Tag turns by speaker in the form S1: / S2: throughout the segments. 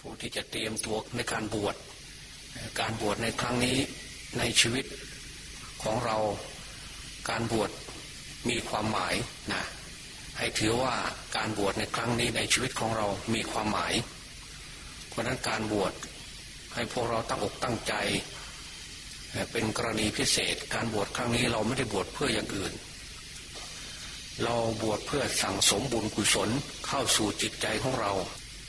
S1: ผู้ที่จะเตรียมตัวในการบวช การบวชในครั้งนี้ในชีวิตของเราการบวชมีความหมายนะให้ถือว่าการบวชในครั้งนี้ในชีวิตของเรามีความหมาย เพราะนั้นการบวชให้พวกเราตั้งอกตั้งใจ เป็นกรณีพิเศษ การบวชครั้งนี้เราไม่ได้บวชเพื่ออย่างอื่น เราบวชเพื่อสั่งสมบุญกุศลเข้าสู่จิตใจของเรา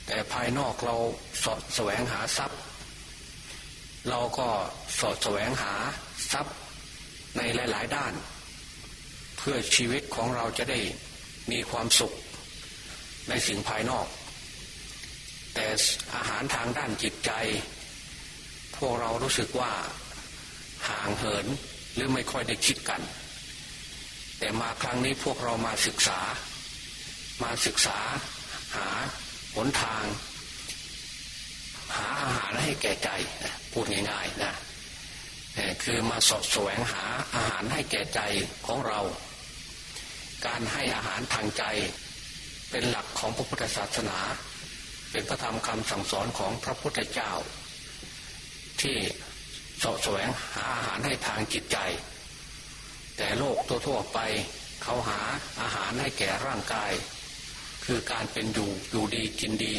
S1: แต่ภายนอกเราสอดแสวงหาทรัพย์ เราก็สอดแสวงหาทรัพย์ในหลาย ๆ ด้าน เพื่อชีวิตของเราจะได้มีความสุขในสิ่งภายนอก แต่อาหารทางด้านจิตใจ พวกเรารู้สึกว่าห่างเหินหรือไม่ค่อยได้คิดกัน แต่มาครั้งนี้พวกเรามาศึกษา มาศึกษาหา หนทาง หาอาหารให้แก่ใจพูดง่ายๆนะคือมาสอดแสวงหาอาหารให้แก่ใจของเรา การให้อาหารทางใจ เป็นหลักของพระพุทธศาสนา เป็นพระธรรมคำสั่งสอนของพระพุทธเจ้า ที่สอดแสวงหาอาหารให้ทางจิตใจ แต่โลกทั่วๆไปเขาหาอาหารให้แก่ร่างกาย คือการเป็นอยู่อยู่ดีกินดี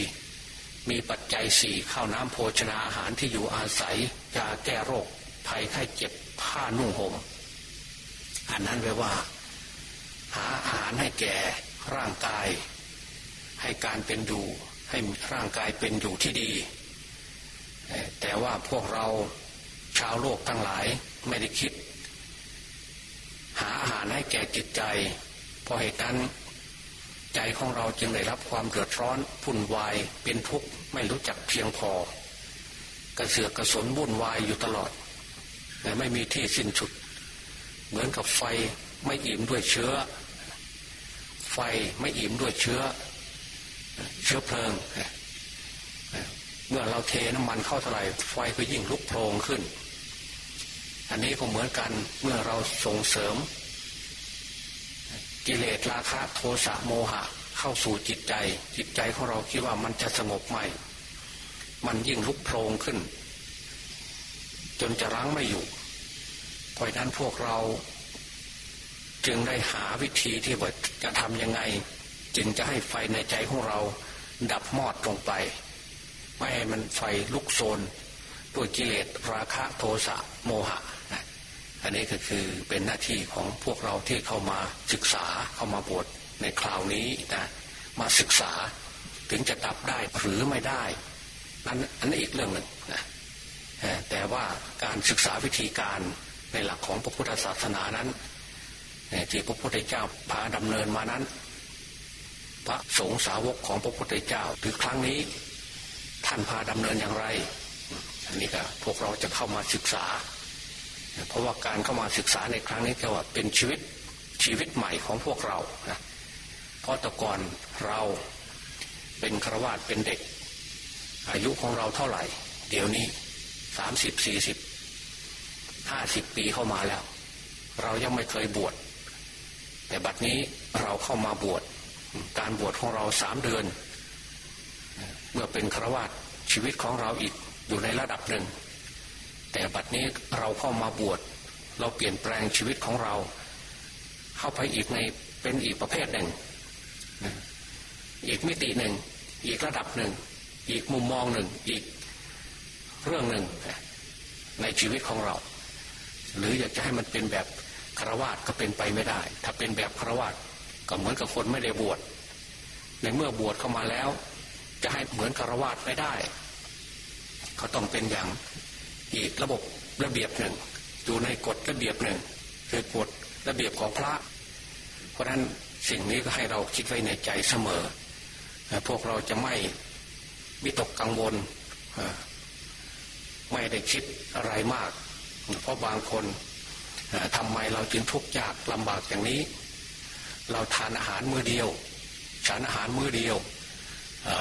S1: มีปัจจัยสี่ข้าวน้ำโภชนาอาหารที่อยู่อาศัยยาแก้โรคภัยไข้เจ็บผ้านุ่งห่มอันนั้นแปลว่า หาอาหารให้แก่ร่างกาย ให้การเป็นอยู่ให้ร่างกายเป็นอยู่ที่ดี แต่ว่าพวกเราชาวโลกทั้งหลายไม่ได้คิด หาอาหารให้แก่จิตใจ เพราะเหตุนั้น ใจของเราจึงได้รับความเดือดร้อนพุ่นวายเป็นทุกข์ไม่รู้จักเพียงพอ กระเสือกกระสนวุ่นวายอยู่ตลอดแต่ไม่มีที่สิ้นสุด เหมือนกับไฟไม่อิ่มด้วยเชื้อ ไฟไม่อิ่มด้วยเชื้อ เชื้อเพลิง เมื่อเราเทน้ำมันเข้าเท่าไหร่ไฟก็ยิ่งลุกโพลงขึ้น อันนี้ก็เหมือนกันเมื่อเราส่งเสริม กิเลสราคะโทสะโมหะ เข้าสู่จิตใจ จิตใจของเราคิดว่ามันจะสงบไหมมันยิ่งลุกโพลงขึ้น จนจะรั้งไม่อยู่ เพราะนั้นพวกเรา จึงได้หาวิธีที่ว่าจะทำยังไง จึงจะให้ไฟในใจของเรา ดับมอดลงไป ไม่ให้มันไฟลุกโซนด้วยกิเลสราคะโทสะโมหะ อันนี้ก็คือเป็นหน้าที่ของพวกเราที่เข้ามาศึกษาเข้ามาบวชในคราวนี้นะมาศึกษาถึงจะดับได้หรือไม่ได้นั้นอันนี้อีกเรื่องหนึ่งนะแต่ว่าการศึกษาวิธีการในหลักของพระพุทธศาสนานั้นที่พระพุทธเจ้าพาดำเนินมานั้น พระสงฆ์สาวกของพระพุทธเจ้าหรือครั้งนี้ ท่านพาดำเนินอย่างไรอันนี้ก็พวกเราจะเข้ามาศึกษา เพราะว่าการเข้ามาศึกษาในครั้งนี้ก็ว่าเป็นชีวิตชีวิตใหม่ของพวกเรานะเพราะแต่ก่อนเราเป็นครวาสเป็นเด็ก อายุของเราเท่าไหร่ เดี๋ยวนี้สามสิบสี่สิบห้าสิบปีเข้ามาแล้ว เรายังไม่เคยบวชแต่บัดนี้เราเข้ามาบวชการบวชของเราสามเดือน เมื่อเป็นครวาสชีวิตของเราอีกอยู่ในระดับหนึ่ง แต่บัดนี้เราเข้ามาบวชเราเปลี่ยนแปลงชีวิตของเรา เข้าไปอีกในเป็นอีกประเภทหนึ่ง อีกมิติหนึ่ง อีกระดับหนึ่ง อีกมุมมองหนึ่ง อีกเรื่องหนึ่งในชีวิตของเรา หรืออยากจะให้มันเป็นแบบคารวาสก็เป็นไปไม่ได้ ถ้าเป็นแบบคารวาสก็เหมือนกับคนไม่ได้บวชในเมื่อบวชเข้ามาแล้ว จะให้เหมือนคารวาสไม่ได้ เขาต้องเป็นอย่าง อีกระบบระเบียบหนึ่ง อยู่ในกฎระเบียบหนึ่ง คือกฎระเบียบของพระ เพราะฉะนั้นสิ่งนี้ก็ให้เราคิดไว้ในใจเสมอ พวกเราจะไม่วิตกกังวลไม่ได้คิดอะไรมาก เพราะบางคนทำไมเราจึงทุกข์ยากลำบากอย่างนี้ เราทานอาหารมื้อเดียวฉันอาหารมื้อเดียว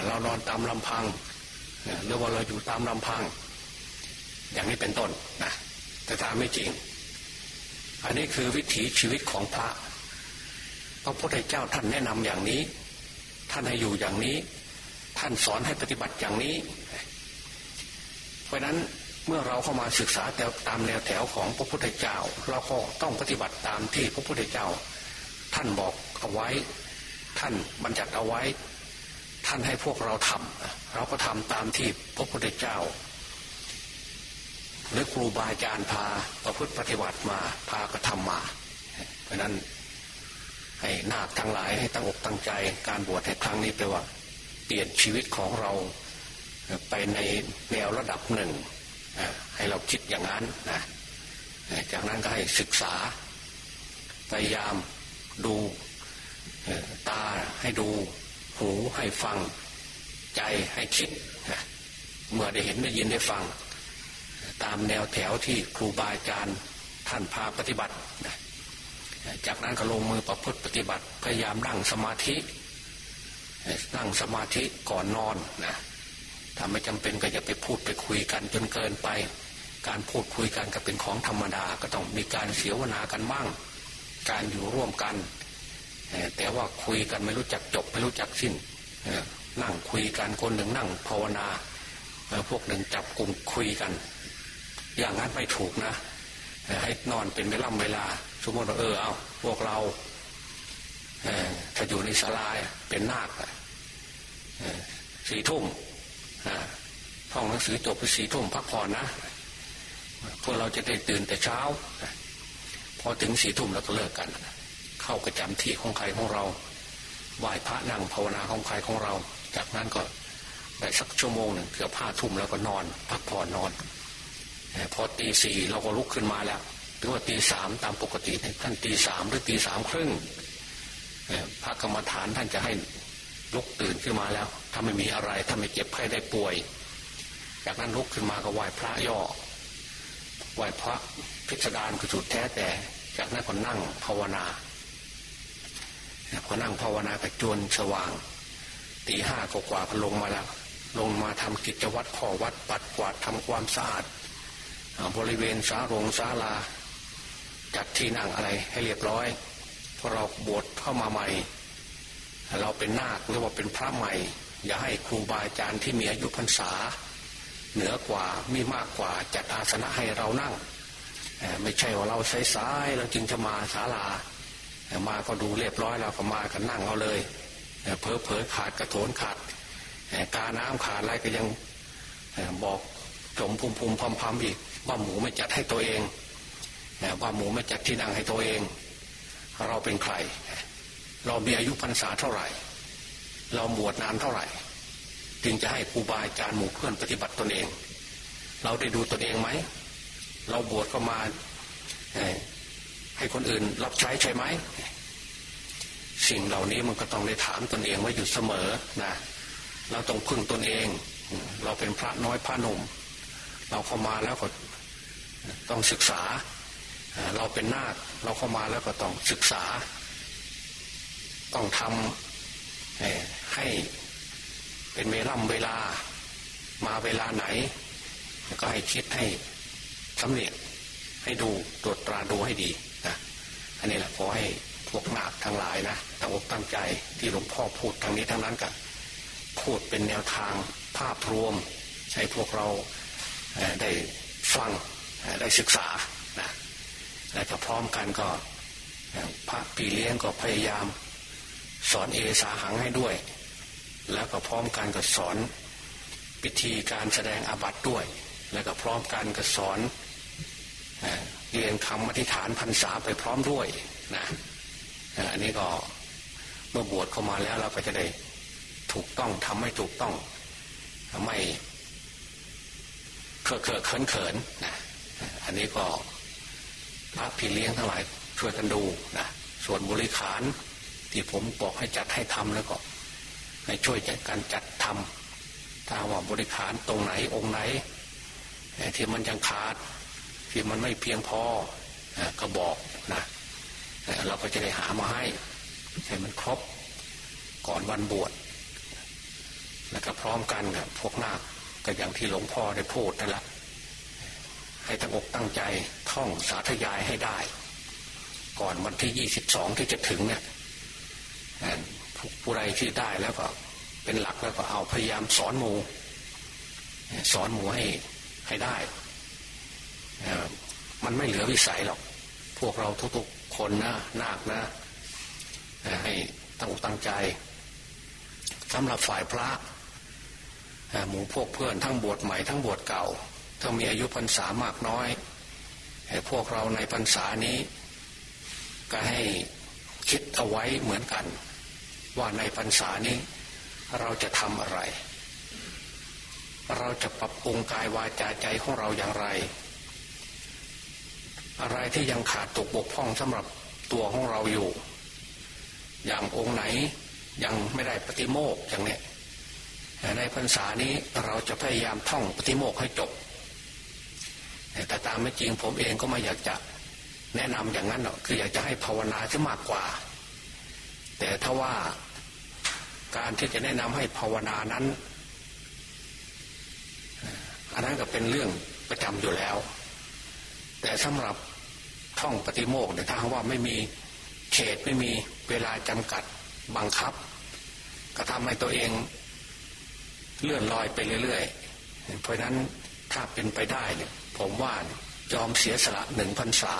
S1: เรานอนตามลำพังหรือว่าเราอยู่ตามลำพัง อย่างนี้เป็นต้นนะแต่ถามไม่จริง อันนี้คือวิถีชีวิตของพระพระพุทธเจ้าท่านแนะนำอย่างนี้ ท่านให้อยู่อย่างนี้ ท่านสอนให้ปฏิบัติอย่างนี้ เพราะนั้นเมื่อเราเข้ามาศึกษาแต่ตามแนวแถวของพระพุทธเจ้า เราก็ต้องปฏิบัติตามที่พระพุทธเจ้า ท่านบอกเอาไว้ ท่านบัญญัติเอาไว้ ท่านให้พวกเราทำเราก็ทำตามที่พระพุทธเจ้า หรือครูบาอาจารย์พาประพฤติปฏิบัติมาพากระทำมา เพราะนั้นให้นาคทั้งหลายให้ตั้งอกตั้งใจการบวชในครั้งนี้แปลว่า เปลี่ยนชีวิตของเราไปในแนวระดับหนึ่ง ให้เราคิดอย่างนั้นนะจากนั้นก็ให้ศึกษา พยายามดูตาให้ดูหูให้ฟัง ใจให้คิดเมื่อได้เห็นได้ยินได้ฟัง ตามแนวแถวที่ครูบาอาจารย์ท่านพาปฏิบัติ จากนั้นก็ลงมือประพฤติปฏิบัติ พยายามนั่งสมาธิ นั่งสมาธิก่อนนอนนะถ้าไม่จำเป็นก็อย่าไปพูดไปคุยกันจนเกินไป การพูดคุยกันก็เป็นของธรรมดา ก็ต้องมีการเสียวนากันบ้าง การอยู่ร่วมกัน แต่ว่าคุยกันไม่รู้จักจบไม่รู้จักสิ้นนั่งคุยกันคนหนึ่งนั่งภาวนาพวกหนึ่งจับกลุ่มคุยกัน อย่างนั้นไม่ถูกนะให้นอนเป็นเวลาเวลา สมมติว่าเออเอาพวกเราถ้าอยู่ในศาลาเป็นนาคสี่ทุ่มท่องหนังสือจบไปสี่ทุ่มพักผ่อนนะพวกเราจะได้ตื่นแต่เช้า พอถึงสี่ทุ่มเราก็เลิกกัน เข้ากระจำที่ของใครของเราไหว้พระนั่งภาวนาของใครของเรา จากนั้นก็ได้สักชั่วโมงหนึ่งเกือบห้าทุ่มแล้วก็นอน พักผ่อนนอน พอตีสี่เราก็ลุกขึ้นมาแล้วหรือว่าตีสามตามปกติท่านตีสามหรือตีสามครึ่งพระกรรมฐานท่านจะให้ลุกตื่นขึ้นมาแล้ว ถ้าไม่มีอะไรถ้าไม่เจ็บไข้ได้ป่วย จากนั้นลุกขึ้นมาก็ไหว้พระย่อไหว้พระพิสดารก็สุดแท้แต่ จากนั้นก็นั่งภาวนาพอนั่งภาวนาก็จวนสว่างตีห้ากว่าพลงมาแล้ว ลงมาทำกิจวัตรขอวัดปัดกวาดทำความสะอาด บริเวณสาโรงศาลา จัดที่นั่งอะไรให้เรียบร้อยพอเราบวชเข้ามาใหม่ เราเป็นนาคหรือว่าเป็นพระใหม่ อย่าให้ครูบาอาจารย์ที่มีอายุพรรษา เหนือกว่ามีมากกว่าจัดอาสนะให้เรานั่ง ไม่ใช่ว่าเราใช้สายเราจึงจะมาศาลา มาก็ดูเรียบร้อยเราก็มากันนั่งเอาเลยเพอเพอขาดกระโถนขาดกาน้ำขาดอะไรก็ยังบอกจมพุ่มพุ่มพำพำอีก ว่าหมูไม่จัดให้ตัวเองว่าหมูไม่จัดที่นั่งให้ตัวเอง เราเป็นใคร เรามีอายุพรรษาเท่าไหร่ เราบวชนานเท่าไหร่จึงจะให้ครูบาอาจารย์หมู่เพื่อนปฏิบัติตนเอง เราได้ดูตนเองไหม เราบวชก็มาให้คนอื่นรับใช้ใช่ไหม สิ่งเหล่านี้มันก็ต้องได้ถามตนเองไว้อยู่เสมอนะ เราต้องพึ่งตนเอง เราเป็นพระน้อยพระหนุ่ม เราเข้ามาแล้วก็ ต้องศึกษา เราเป็นนาคเราเข้ามาแล้วก็ต้องศึกษา ต้องทำให้เป็นเวล่ำเวลา มาเวลาไหน ก็ให้คิดให้สำเนียกให้ดูตรวจตราดูให้ดีนะอันนี้แหละขอให้พวกนาคทั้งหลายนะตั้งอกตั้งใจที่หลวงพ่อพูดทางนี้ทั้งนั้นกับพูดเป็นแนวทางภาพรวมให้พวกเราได้ฟัง ได้ศึกษานะและก็พร้อมกันก็พระปีเลี้ยงก็พยายาม สอนเอสาหังให้ด้วย แล้วก็พร้อมกันก็สอนพิธีการแสดงอาบัติด้วย แล้วก็พร้อมกันก็สอนเรียนคำอธิษฐานพรรษาไปพร้อมด้วยนะอันนี้ก็เมื่อบวชเข้ามาแล้วเราก็จะได้ถูกต้องทำให้ถูกต้องไม่เคอะเคอะเขินเขินนะ อันนี้ก็พระพี่เลี้ยงทั้งหลายช่วยกันดูนะส่วนบริขารที่ผมบอกให้จัดให้ทำแล้วก็ ให้ช่วยจัดการจัดทำถ้าว่าบริขารตรงไหนองค์ไหนที่มันยังขาดที่มันไม่เพียงพอก็บอกนะเราก็จะได้หามาให้ให้มันครบก่อนวันบวชแล้วก็พร้อมกันกับพวกนาคก็อย่างที่หลวงพ่อได้พูดนั่นแหละ ให้ตั้งอกตั้งใจท่องสาธยายให้ได้ ก่อนวันที่ยี่สิบสองที่จะถึงเนี่ยผู้ใดที่ได้แล้วก็เป็นหลักแล้วก็เอาพยายามสอนหมูสอนหมูให้ให้ได้ มันไม่เหลือวิสัยหรอก พวกเราทุกๆคนนะนาคนะให้ตั้งตั้งใจสำหรับฝ่ายพระหมู่พวกเพื่อนทั้งบวชใหม่ทั้งบวชเก่า ถ้ามีอายุพรรษามากน้อยให้พวกเราในพรรษานี้ ก็ให้คิดเอาไว้เหมือนกัน ว่าในพรรษานี้ เราจะทำอะไร เราจะปรับปรุงกายวาจาใจของเราอย่างไร อะไรที่ยังขาดตกบกพร่องสำหรับตัวของเราอยู่ อย่างองค์ไหนยังไม่ได้ปฏิโมกอย่างนี้ในพรรษานี้เราจะพยายามท่องปฏิโมกให้จบ แต่ตามไม่จริงผมเองก็ไม่อยากจะแนะนำอย่างนั้นหรอกคืออยากจะให้ภาวนาจะมากกว่า แต่ถ้าว่าการที่จะแนะนำให้ภาวนานั้น อันนั้นก็เป็นเรื่องประจำอยู่แล้ว แต่สำหรับท่องปฏิโมกเนี่ยถ้าว่าไม่มีเขตไม่มีเวลาจำกัดบังคับ ก็ทำให้ตัวเองเลื่อนลอยไปเรื่อยๆ เพราะนั้นถ้าเป็นไปได้เนี่ย ผมว่ายอมเสียสละหนึ่งพรรษา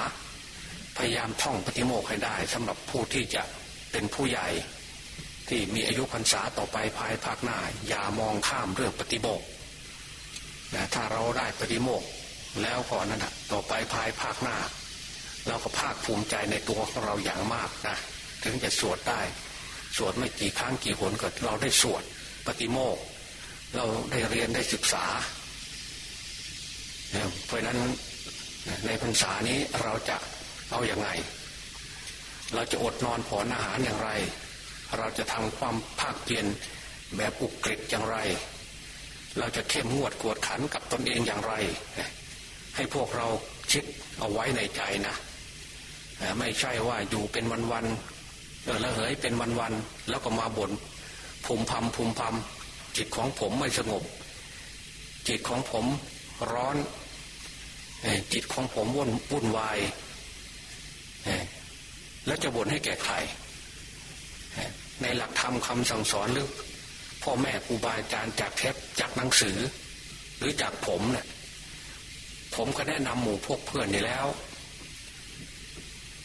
S1: พยายามท่องปฏิโมกให้ได้สำหรับผู้ที่จะเป็นผู้ใหญ่ ที่มีอายุพรรษาต่อไปภายภาคหน้า อย่ามองข้ามเรื่องปฏิโมกนะถ้าเราได้ปฏิโมกแล้วก่อนนั้นต่อไปภายภาคหน้า เราก็ภาคภูมิใจในตัวของเราอย่างมากนะถึงจะสวดได้ สวดไม่กี่ครั้งกี่หนก็เราได้สวดปฏิโมกเราได้เรียนได้ศึกษา เพราะนั้นในพรรษานี้เราจะเอาอย่างไง เราจะอดนอนผ่อนอาหารอย่างไร เราจะทำความภาคเพียรแบบอุกฤษอย่างไร เราจะเข้มงวดกวดขันกับตนเองอย่างไร ให้พวกเราคิดเอาไว้ในใจนะ ไม่ใช่ว่าอยู่เป็นวันๆแล้วเหยเป็นวันๆแล้วก็มาบน่นภูมิพำภูมิพำจิตของผมไม่สงบ จิตของผมร้อน จิตของผมวุ่นวุ่นวายแล้วจะบ่นให้แก่ใครในหลักธรรมคำสั่งสอนหรือพ่อแม่ครูบาอาจารย์จากเทปจากหนังสือ หรือจากผมเนะี่ยผมก็แนะนำหมู่พวกเพื่อนนี่แล้ว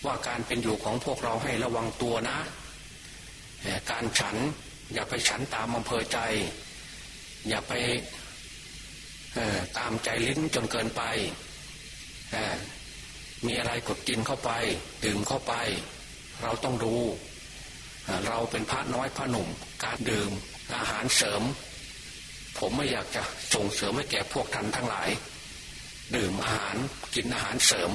S1: ว่าการเป็นอยู่ของพวกเราให้ระวังตัวนะ การฉันอย่าไปฉันตามอำเภอใจ อย่าไปตามใจลิ้นจนเกินไป มีอะไรกดกินเข้าไปดื่มเข้าไป เราต้องดูเราเป็นพระน้อยพระหนุ่ม การดื่มอาหารเสริม ผมไม่อยากจะส่งเสริมให้แก่พวกท่านทั้งหลาย ดื่มอาหารกินอาหารเสริม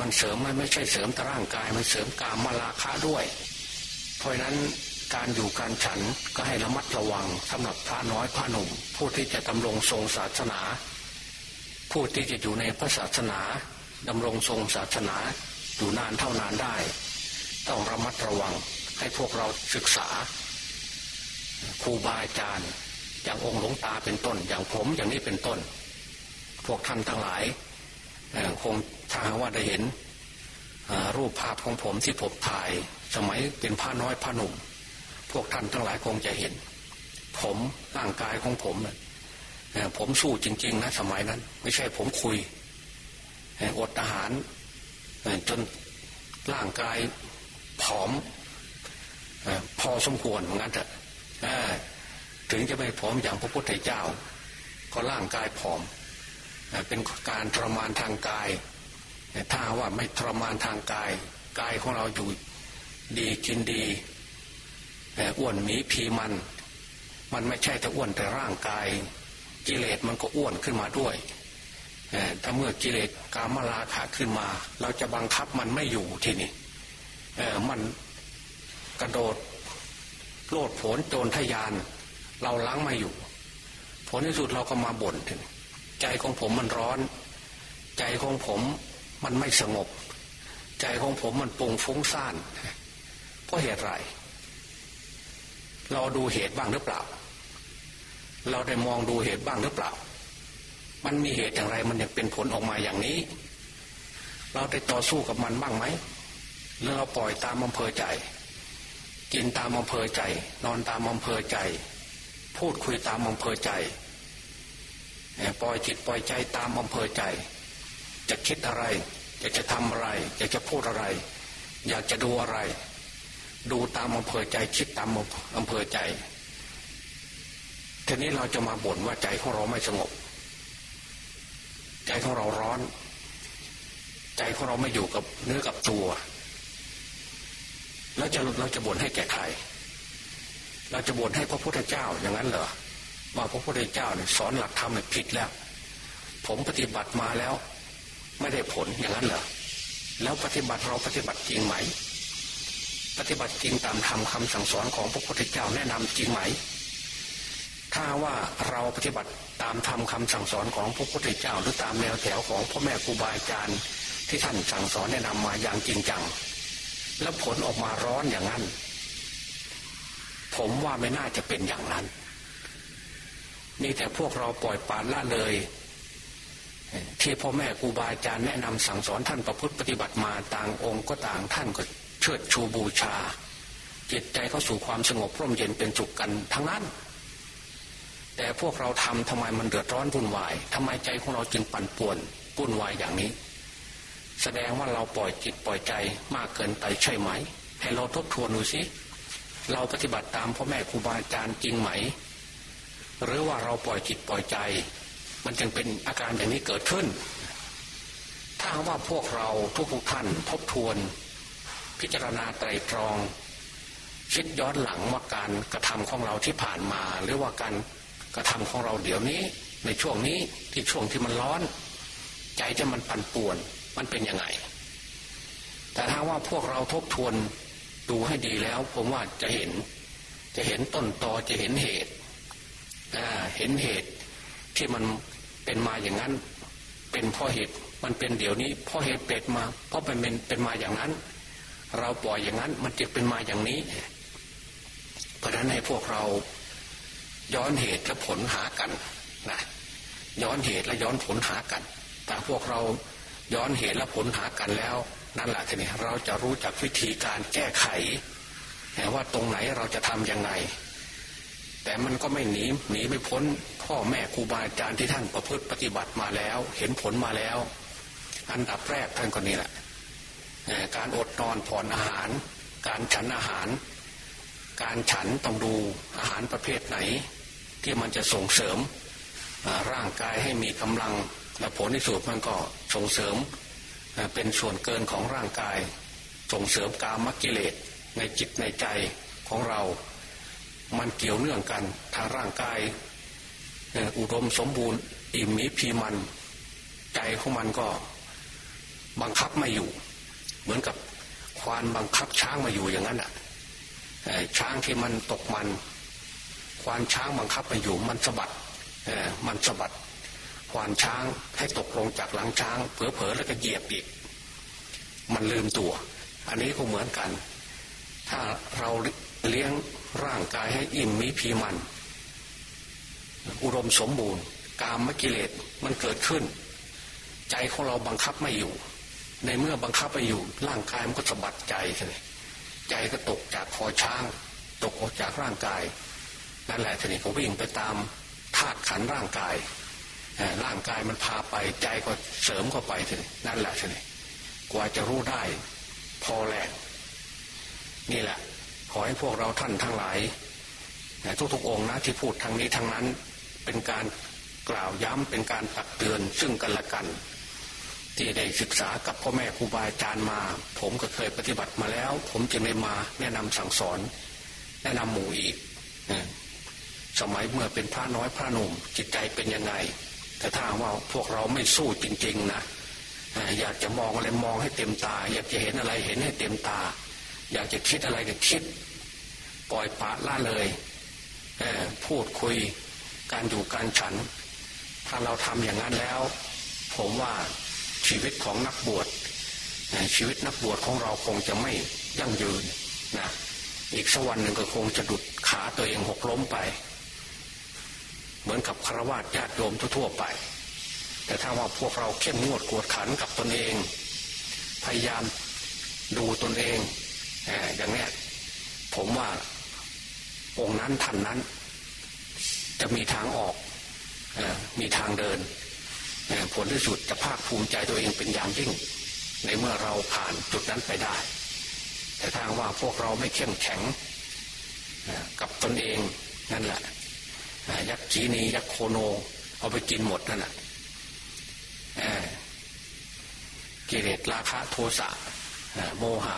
S1: มันเสริมมันไม่ใช่เสริมต่ร่างกายมันเสริมกามมาลาคะด้วย เพราะนั้นการอยู่การฉันก็ให้ระมัดระวังสำหรับพระน้อยพระหนุ่ม ผู้ที่จะดำรงทรงศาสนา ผู้ที่จะอยู่ในพระศาสนาดำรงทรงศาสนาอยู่นานเท่านานได้ ต้องระมัดระวังให้พวกเราศึกษาครูบาอาจารย์อย่างองค์หลวงตาเป็นต้น อย่างผมอย่างนี้เป็นต้น พวกท่านทั้งหลายคงถ้าว่าได้เห็นรูปภาพของผมที่ผมถ่าย สมัยเป็นพระน้อยพระหนุ่ม พวกท่านทั้งหลายคงจะเห็น ผมร่างกายของผมเนี่ย ผมสู้จริง ๆ นะสมัยนั้น ไม่ใช่ผมคุยอดอาหารจนร่างกายผอมพอสมควรเหมือนกันเถอะถึงจะไม่ผอมอย่างพระพุทธเจ้า ก็ร่างกายผอม เป็นการทรมานทางกาย ถ้าว่าไม่ทรมานทางกาย กายของเราอยู่ดีกินดีอ้วนหมีพีมัน มันไม่ใช่แต่อ้วนแต่ร่างกาย กิเลสมันก็อ้วนขึ้นมาด้วยถ้าเมื่อกิเลสกามลาขาขึ้นมา เราจะบังคับมันไม่อยู่ทีนี้มันกระโดดโลดโผลโจรทยาน เราล้างมาอยู่ ผลที่สุดเราก็มาบ่นถึงใจของผมมันร้อน ใจของผมมันไม่สงบ ใจของผมมันปุงฟุ้งซ่านเพราะเหตุไรเราดูเหตุบ้างหรือเปล่า เราได้มองดูเหตุบ้างหรือเปล่า มันมีเหตุอย่างไรมันยังเป็นผลออกมาอย่างนี้ เราได้ต่อสู้กับมันบ้างไหมหรือเราปล่อยตามอำเภอใจ กินตามอำเภอใจ นอนตามอำเภอใจ พูดคุยตามอำเภอใจปล่อยจิตปล่อยใจตามอำเภอใจ จะคิดอะไรอยากจะทำอะไร อยากจะพูดอะไร อยากจะดูอะไร ดูตามอำเภอใจคิดตามอำเภอใจ ทีนี้เราจะมาบ่นว่าใจของเราไม่สงบ ใจของเราร้อน ใจของเราไม่อยู่กับเนื้อกับตัว แล้วจะเราจะบ่นให้แก่ใครเราจะบ่นให้พระพุทธเจ้าอย่างนั้นเหรอว่าพระพุทธเจ้าเนี่ยสอนหลักธรรมเนี่ยผิดแล้ว ผมปฏิบัติมาแล้ว ไม่ได้ผลอย่างนั้นเหรอแล้วปฏิบัติเราปฏิบัติจริงไหม ปฏิบัติจริงตามธรรมคาสั่งสอนของพระพุทธเจ้าแนะนำจริงไหม ถ้าว่าเราปฏิบัติตามธรรมคาสั่งสอนของพระพุทธเจ้าหรือตามแนวแถวของพ่อแม่ครูบาอาจารย์ที่ท่านสั่งสอนแนะนำมาอย่างจริงจัง แล้วผลออกมาร้อนอย่างนั้น ผมว่าไม่น่าจะเป็นอย่างนั้น นี่แต่พวกเราปล่อยปานละเลย ที่พ่อแม่ครูบาอาจารย์แนะนำสั่งสอนท่านประพฤติปฏิบัติมาต่างองค์ก็ต่างท่านก็เชิดชูบูชาจิตใจเข้าสู่ความสงบร่มเย็นเป็นสุขกันทั้งนั้น แต่พวกเราทำทำไมมันเดือดร้อนวุ่นวายทำไมใจของเราจึงปั่นป่วนวุ่นวายอย่างนี้ แสดงว่าเราปล่อยจิตปล่อยใจมากเกินไปใช่ไหม ให้เราทบทวนดูสิเราปฏิบัติตามพ่อแม่ครูบาอาจารย์จริงไหม หรือว่าเราปล่อยจิตปล่อยใจ มันจึงเป็นอาการอย่างนี้เกิดขึ้น ถ้าว่าพวกเราทุกทุกท่านทบทวน พิจารณาไตรตรอง คิดย้อนหลังว่าการกระทำของเราที่ผ่านมา หรือว่าการ กระทำของเราเดี๋ยวนี้ ในช่วงนี้ที่ช่วงที่มันร้อน ใจจะมันปั่นป่วน มันเป็นยังไง แต่ถ้าว่าพวกเราทบทวนดูให้ดีแล้ว ผมว่าจะเห็น จะเห็นต้นตอจะเห็นเหตุเห็นเหตุที่มันเป็นมาอย่างนั้น เป็นเพราะเหตุมันเป็นเดี๋ยวนี้เพราะเหตุเป็ดมา เพราะเป็นเป็นมาอย่างนั้น เราปล่อยอย่างนั้น มันจะเป็นมาอย่างนี้ เพราะฉะนั้นให้พวกเรา ย้อนเหตุและผลหากันนะย้อนเหตุและย้อนผลหากันแต่พวกเราย้อนเหตุและผลหากันแล้ว นั่นแหละทีนี้เราจะรู้จักวิธีการแก้ไขว่าตรงไหนเราจะทํำยังไง แต่มันก็ไม่หนีหนีไม่พ้นพ่อแม่ครูบาอาจารย์ที่ท่านประพฤติปฏิบัติมาแล้ว เห็นผลมาแล้ว อันดับแรกท่านก็นี่แหละการอดนอนผ่อนอาหาร การฉันอาหาร การฉันต้องดูอาหารประเภทไหน ที่มันจะส่งเสริมร่างกายให้มีกำลังและผลที่สุดมันก็ส่งเสริมเป็นส่วนเกินของร่างกาย ส่งเสริมกามกิเลสในจิตในใจของเรา มันเกี่ยวเนื่องกันทางร่างกาย อุดมสมบูรณ์อิ่มมีพีมัน ใจของมันก็บังคับไม่อยู่ เหมือนกับควานบังคับช้างมาอยู่อย่างนั้นอะช้างที่มันตกมัน ควานช้างบังคับมาอยู่มันสะบัดมันสะบัดควานช้างให้ตกลงจากหลังช้างเผลอๆแล้วก็เหยียบอีก มันลืมตัว อันนี้ก็เหมือนกัน ถ้าเราเลี้ยงร่างกายให้อิ่มมีพีมัน อุดมสมบูรณ์ กามมกิเลสมันเกิดขึ้น ใจของเราบังคับไม่อยู่ ในเมื่อบังคับไปอยู่ ร่างกายมันก็สะบัดใจเลยใจก็ตกจากคอช้าง ตกออกจากร่างกาย นั่นแหละทีนี้ก็วิ่งไปตามธาตุขันร่างกายร่างกายมันพาไปใจก็เสริมเข้าไปทีนี้นั่นแหละทีนี้กว่าจะรู้ได้ พอแรงนี่แหละ ขอให้พวกเราท่านทั้งหลายทุกๆองค์นะที่พูดทางนี้ทางนั้นเป็นการกล่าวย้ำเป็นการตักเตือนซึ่งกันและกัน ที่ได้ศึกษากับพ่อแม่ครูบาอาจารย์มา ผมก็เคยปฏิบัติมาแล้ว ผมจึงได้มาแนะนำสั่งสอน แนะนำหมู่อีก สมัยเมื่อเป็นพระน้อยพระหนุ่มจิตใจเป็นยังไง แต่ถ้าว่าพวกเราไม่สู้จริง ๆนะอยากจะมองอะไรมองให้เต็มตา อยากจะเห็นอะไรเห็นให้เต็มตา อยากจะคิดอะไรก็คิด ปล่อยปะละเลยพูดคุยการอยู่การฉัน ถ้าเราทำอย่างนั้นแล้ว ผมว่าชีวิตของนักบวชชีวิตนักบวชของเราคงจะไม่ยั่งยืนนะอีกสักวันหนึ่งก็คงจะดุดขาตัวเองหกล้มไป เหมือนกับคารวะญาติโยมทั่วๆไป แต่ถ้าว่าพวกเราเข้มงวดกวดขันกับตนเอง พยายามดูตนเองอย่างนี้ผมว่าองค์นั้นท่านนั้น จะมีทางออกมีทางเดิน ผลที่สุดจะภาคภูมิใจตัวเองเป็นอย่างยิ่ง ในเมื่อเราผ่านจุดนั้นไปได้ แต่ทางว่าพวกเราไม่เข้มแข็งกับตนเองนั่นแหละ ยักษ์จีนียักษ์โคโน เอาไปกินหมดนั่นแหละกิเลสราคะโทสะโมหะ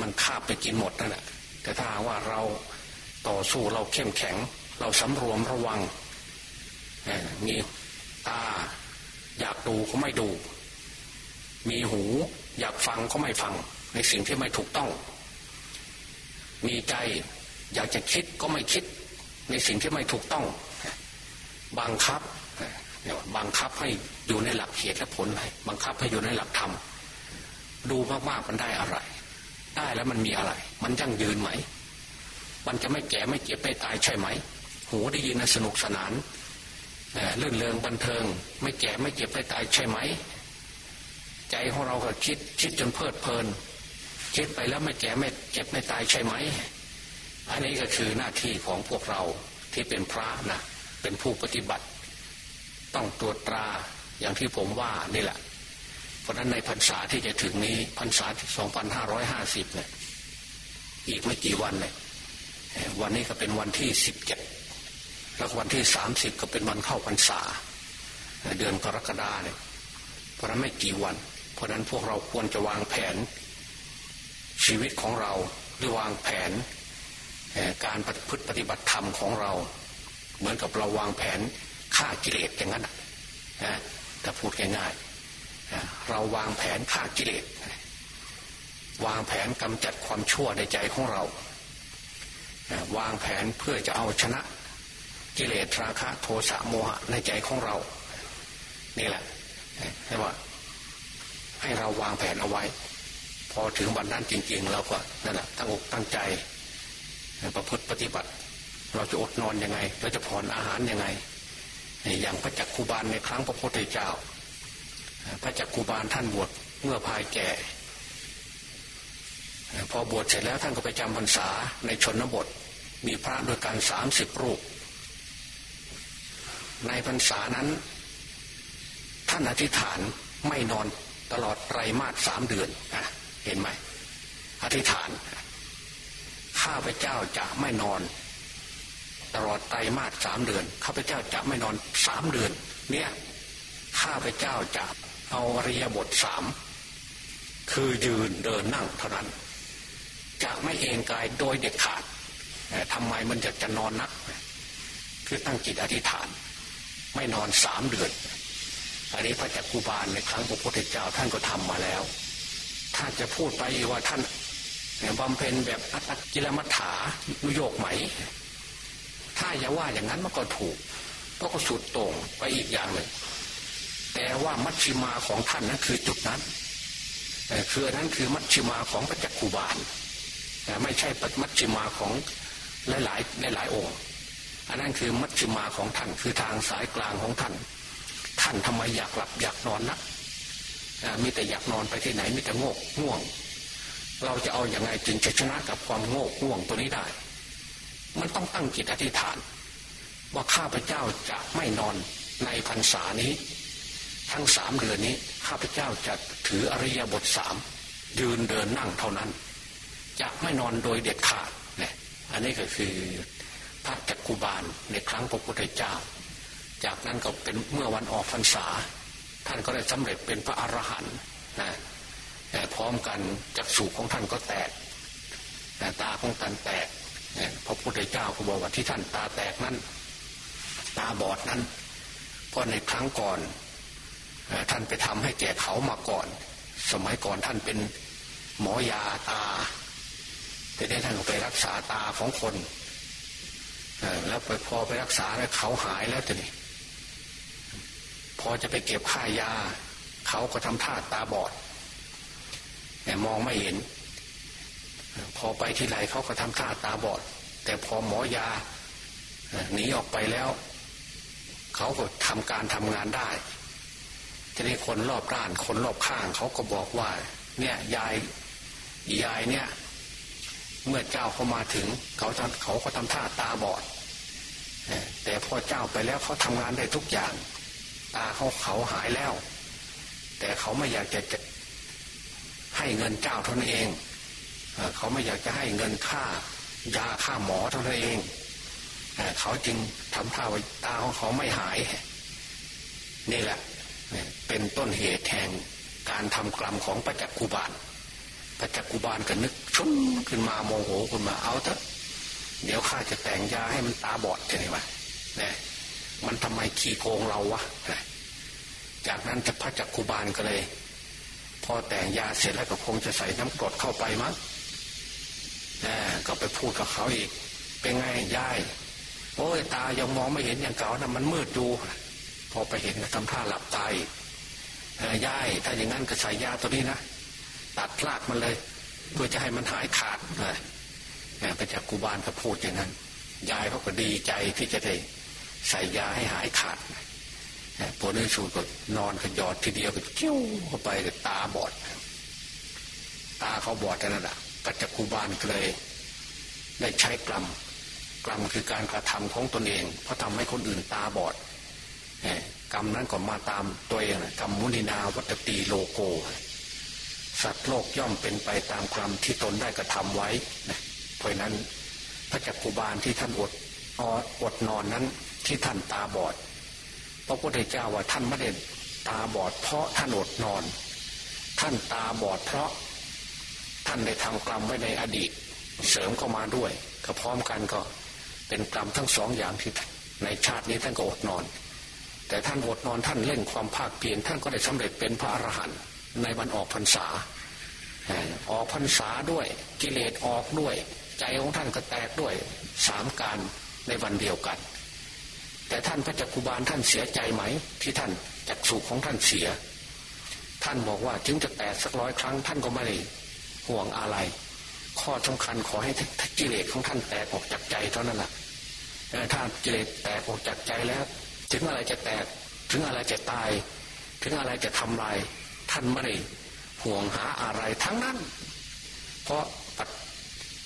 S1: มันคาบไปกินหมดนั่นแหละแต่ถ้าว่าเราต่อสู้เราเข้มแข็ง เราสำรวมระวังมีตาอยากดูก็ไม่ดู มีหู อยากฟังก็ไม่ฟัง ในสิ่งที่ไม่ถูกต้อง มีใจ อยากจะคิดก็ไม่คิด ในสิ่งที่ไม่ถูกต้อง บังคับบังคับให้อยู่ในหลักเหตุและผลบังคับให้อยู่ในหลักธรรมดูมากๆมันได้อะไร ได้แล้วมันมีอะไร มันยั่งยืนไหม มันจะไม่แก่ไม่เจ็บไม่ตายใช่ไหมหูได้ยินสนุกสนานเลื่อนเริงบันเทิง ไม่แก่ไม่เจ็บไม่ตายใช่ไหม ใจของเราก็คิดคิดจนเพลิดเพลิน คิดไปแล้วไม่แก่ไม่เจ็บไม่ตายใช่ไหม อันนี้ก็คือหน้าที่ของพวกเราที่เป็นพระนะเป็นผู้ปฏิบัติ ต้องตรวจตราอย่างที่ผมว่านี่แหละ เพราะนั้นในพรรษาที่จะถึงนี้พรรษา 2550 เนี่ย อีกไม่กี่วันเลยวันนี้ก็เป็นวันที่ 17 แล้ววันที่สามสิบก็เป็นวันเข้าพรรษา เดือนกรกฎาเนี่ย เพราะนั้นไม่กี่วัน เพราะนั้นพวกเราควรจะวางแผน ชีวิตของเราหรือวางแผน การปฏิพฤติปฏิบัติธรรมของเรา เหมือนกับเราวางแผนฆ่ากิเลสอย่างนั้นนะถ้าพูดง่ายๆเราวางแผนฆ่ากิเลสวางแผนกำจัดความชั่วในใจของเรา วางแผนเพื่อจะเอาชนะกิเลสราคะโทสะโมหะในใจของเรา นี่แหละให้ว่าให้เราวางแผนเอาไว้ พอถึงวันนั้นจริงๆเราก็นั่นแหละตั้งอกตั้งใจ ประพฤติปฏิบัติ เราจะอดนอนยังไง เราจะผ่อนอาหารยังไง อย่างพระจักคูบาลในครั้งพระพุทธเจ้า พระจักคูบาลท่านบวชเมื่อภายแก่ พอบวชเสร็จแล้วท่านก็ไปจำพรรษาในชนบท มีพระโดยการสามสิบรูป ในพรรษานั้น ท่านอธิษฐานไม่นอนตลอดไตรมาสสามเดือนเห็นไหมอธิษฐาน ข้าพเจ้าจะไม่นอน ตลอดไตรมาสสามเดือน ข้าพเจ้าจะไม่นอนสามเดือน เนี่ยข้าพเจ้าจะเอาอริยบทสามคือยืนเดินนั่งเท่านั้น จะไม่เองกายโดยเด็ดขาดทำไมมันจะจะนอนนัก คือตั้งจิตอธิษฐาน ไม่นอนสามเดือน อันนี้พระจักกุบาลในครั้งพระพุทธเจ้าท่านก็ทำมาแล้ว ถ้าจะพูดไปว่าท่าน บำเพ็ญแบบอัตกิลมัฏฐานุโยกไหม ถ้าอย่าว่าอย่างนั้นมันก็ถูกก็ก็สุดตรงไปอีกอย่างหนึ่งแต่ว่ามัชชิมาของท่านนั้นคือจุดนั้นคือนั้นคือมัชชิมาของพระจักกุบาลไม่ใช่ปมัชชิมาของหลายหลายหลายองค์ อันนั้นคือมัชฌิมาของท่านคือทางสายกลางของท่าน ท่านทำไมอยากหลับอยากนอนนะมีแต่อยากนอนไปที่ไหนมีแต่งกง่วง เราจะเอาอยัางไงจึงจะชนะกับความโงกง่วงตัวนี้ได้ มันต้องตั้งจิตอธิษฐาน ว่าข้าพเจ้าจะไม่นอนในพรรษานี้ ทั้งสามเดือนนี้ ข้าพเจ้าจะถืออริยบทสามยืนเดินนั่งเท่านั้น จะไม่นอนโดยเด็ดขาดเนี่ยอันนี้ก็คือพระจักกุบาลในครั้งพระพุทธเจ้า จากนั้นก็เป็นเมื่อวันออกพรรษา ท่านก็ได้สำเร็จเป็นพระอรหันต์นะ พร้อมกันจักสูของท่านก็แตกตาของท่านแตกพระพุทธเจ้าก็บอกว่าที่ท่านตาแตกนั้น ตาบอดนั้นเพราะในครั้งก่อนท่านไปทำให้แก่เขามาก่อน สมัยก่อนท่านเป็นหมอยาตา แต่ได้ท่านไปรักษาตาของคนแล้วไปพอไปรักษาแล้วเขาหายแล้วทีนี้พอจะไปเก็บค่ายา เขาก็ทำท่าตาบอด แต่มองไม่เห็น พอไปที่ไหนเขาก็ทำท่าตาบอด แต่พอหมอยาหนีออกไปแล้ว เขาก็ทำการทำงานได้ทีนี้คนรอบด้านคนรอบข้างเขาก็บอกว่า เนี่ยยายยายเนี่ย เมื่อเจ้าเขามาถึง เขาเขาก็ทำท่าตาบอดแต่พอเจ้าไปแล้วเขาทำงานได้ทุกอย่าง ตาเขาเขาหายแล้ว แต่เขาไม่อยากจะจะ ให้เงินเจ้าเท่านั้นเองเขาไม่อยากจะให้เงินค่ายาค่าหมอเท่านั้นเองเขาจึงทำท่าว่าตาของเขาไม่หายนี่แหละเป็นต้นเหตุแห่งการทำกรรมของปัจจกุบาลปัจจกุบาลก็นึกชุ่มขึ้นมาโมโหขึ้นมาเอาเถอะเดี๋ยวข้าจะแต่งยาให้มันตาบอดจะไงวะเนี่ยมันทำไมขี้โกงเราวะจากนั้นจะพระจักกุบาลก็เลย พอแต่งยาเสร็จแล้วก็คงจะใส่น้ำกรดเข้าไปมั้งก็ไปพูดกับเขาอีก เป็นไงยายโอ้ยตายังมองไม่เห็นอย่างเก่านะมันมืดดูพอไปเห็นก็ทำท่าหลับตายยายถ้าอย่างนั้นก็ใส่ยาตัวนี้นะตัดพลากมันเลย เพื่อจะให้มันหายขาดไปจากกูบาลก็พูดอย่างนั้น ยายเขาก็ดีใจที่จะได้ใส่ยาให้หายขาด พอเนื้อสูดก็นอนขยอดทีเดียวก็เจี้ยวเข้าไปตาบอด ตาเขาบอดนั่นแหละปัจจกุบาลเลย ได้ใช้กลัมกลัมคือการกระทำของตนเอง เพราะทำให้คนอื่นตาบอดกรรมนั้นก็มาตามตัวเองกรรมมุนินาวัตตีโลโก สัตว์โลกย่อมเป็นไปตามกรรมที่ตนได้กระทำไว้เพราะนั้นพระจักกุบาลที่ท่านอดอดนอนนั้นที่ท่านตาบอด พระพุทธเจ้าว่าท่านไม่ได้ตาบอดเพราะท่านอดนอน ท่านตาบอดเพราะ ท่านได้ทำกรรมไว้ในอดีต เสริมเข้ามาด้วยก็พร้อมกันก็เป็นกรรมทั้งสองอย่างที่ในชาตินี้ท่านก็อดนอน แต่ท่านอดนอนท่านเล่นความภาคเพียรท่านก็ได้สำเร็จเป็นพระอรหันต์ในวันออกพรรษาออกพรรษาด้วยกิเลสออกด้วย ใจของท่านก็แตกด้วยสามการในวันเดียวกัน แต่ท่านพระจักกุบาลท่านเสียใจไหม ที่ท่านจักสุขของท่านเสีย ท่านบอกว่าจึงจะแตกสักร้อยครั้ง ท่านก็ไม่ได้ห่วงอะไร ข้อสำคัญขอให้ทักิเลสของท่านแตกออกจากใจเท่านั้นแหละถ้ากิเลสแตกออกจากใจแล้ว ถึงอะไรจะแตกถึงอะไรจะตาย ถึงอะไรจะทำลาย ท่านไม่ได้ห่วงหาอะไรทั้งนั้น เพราะ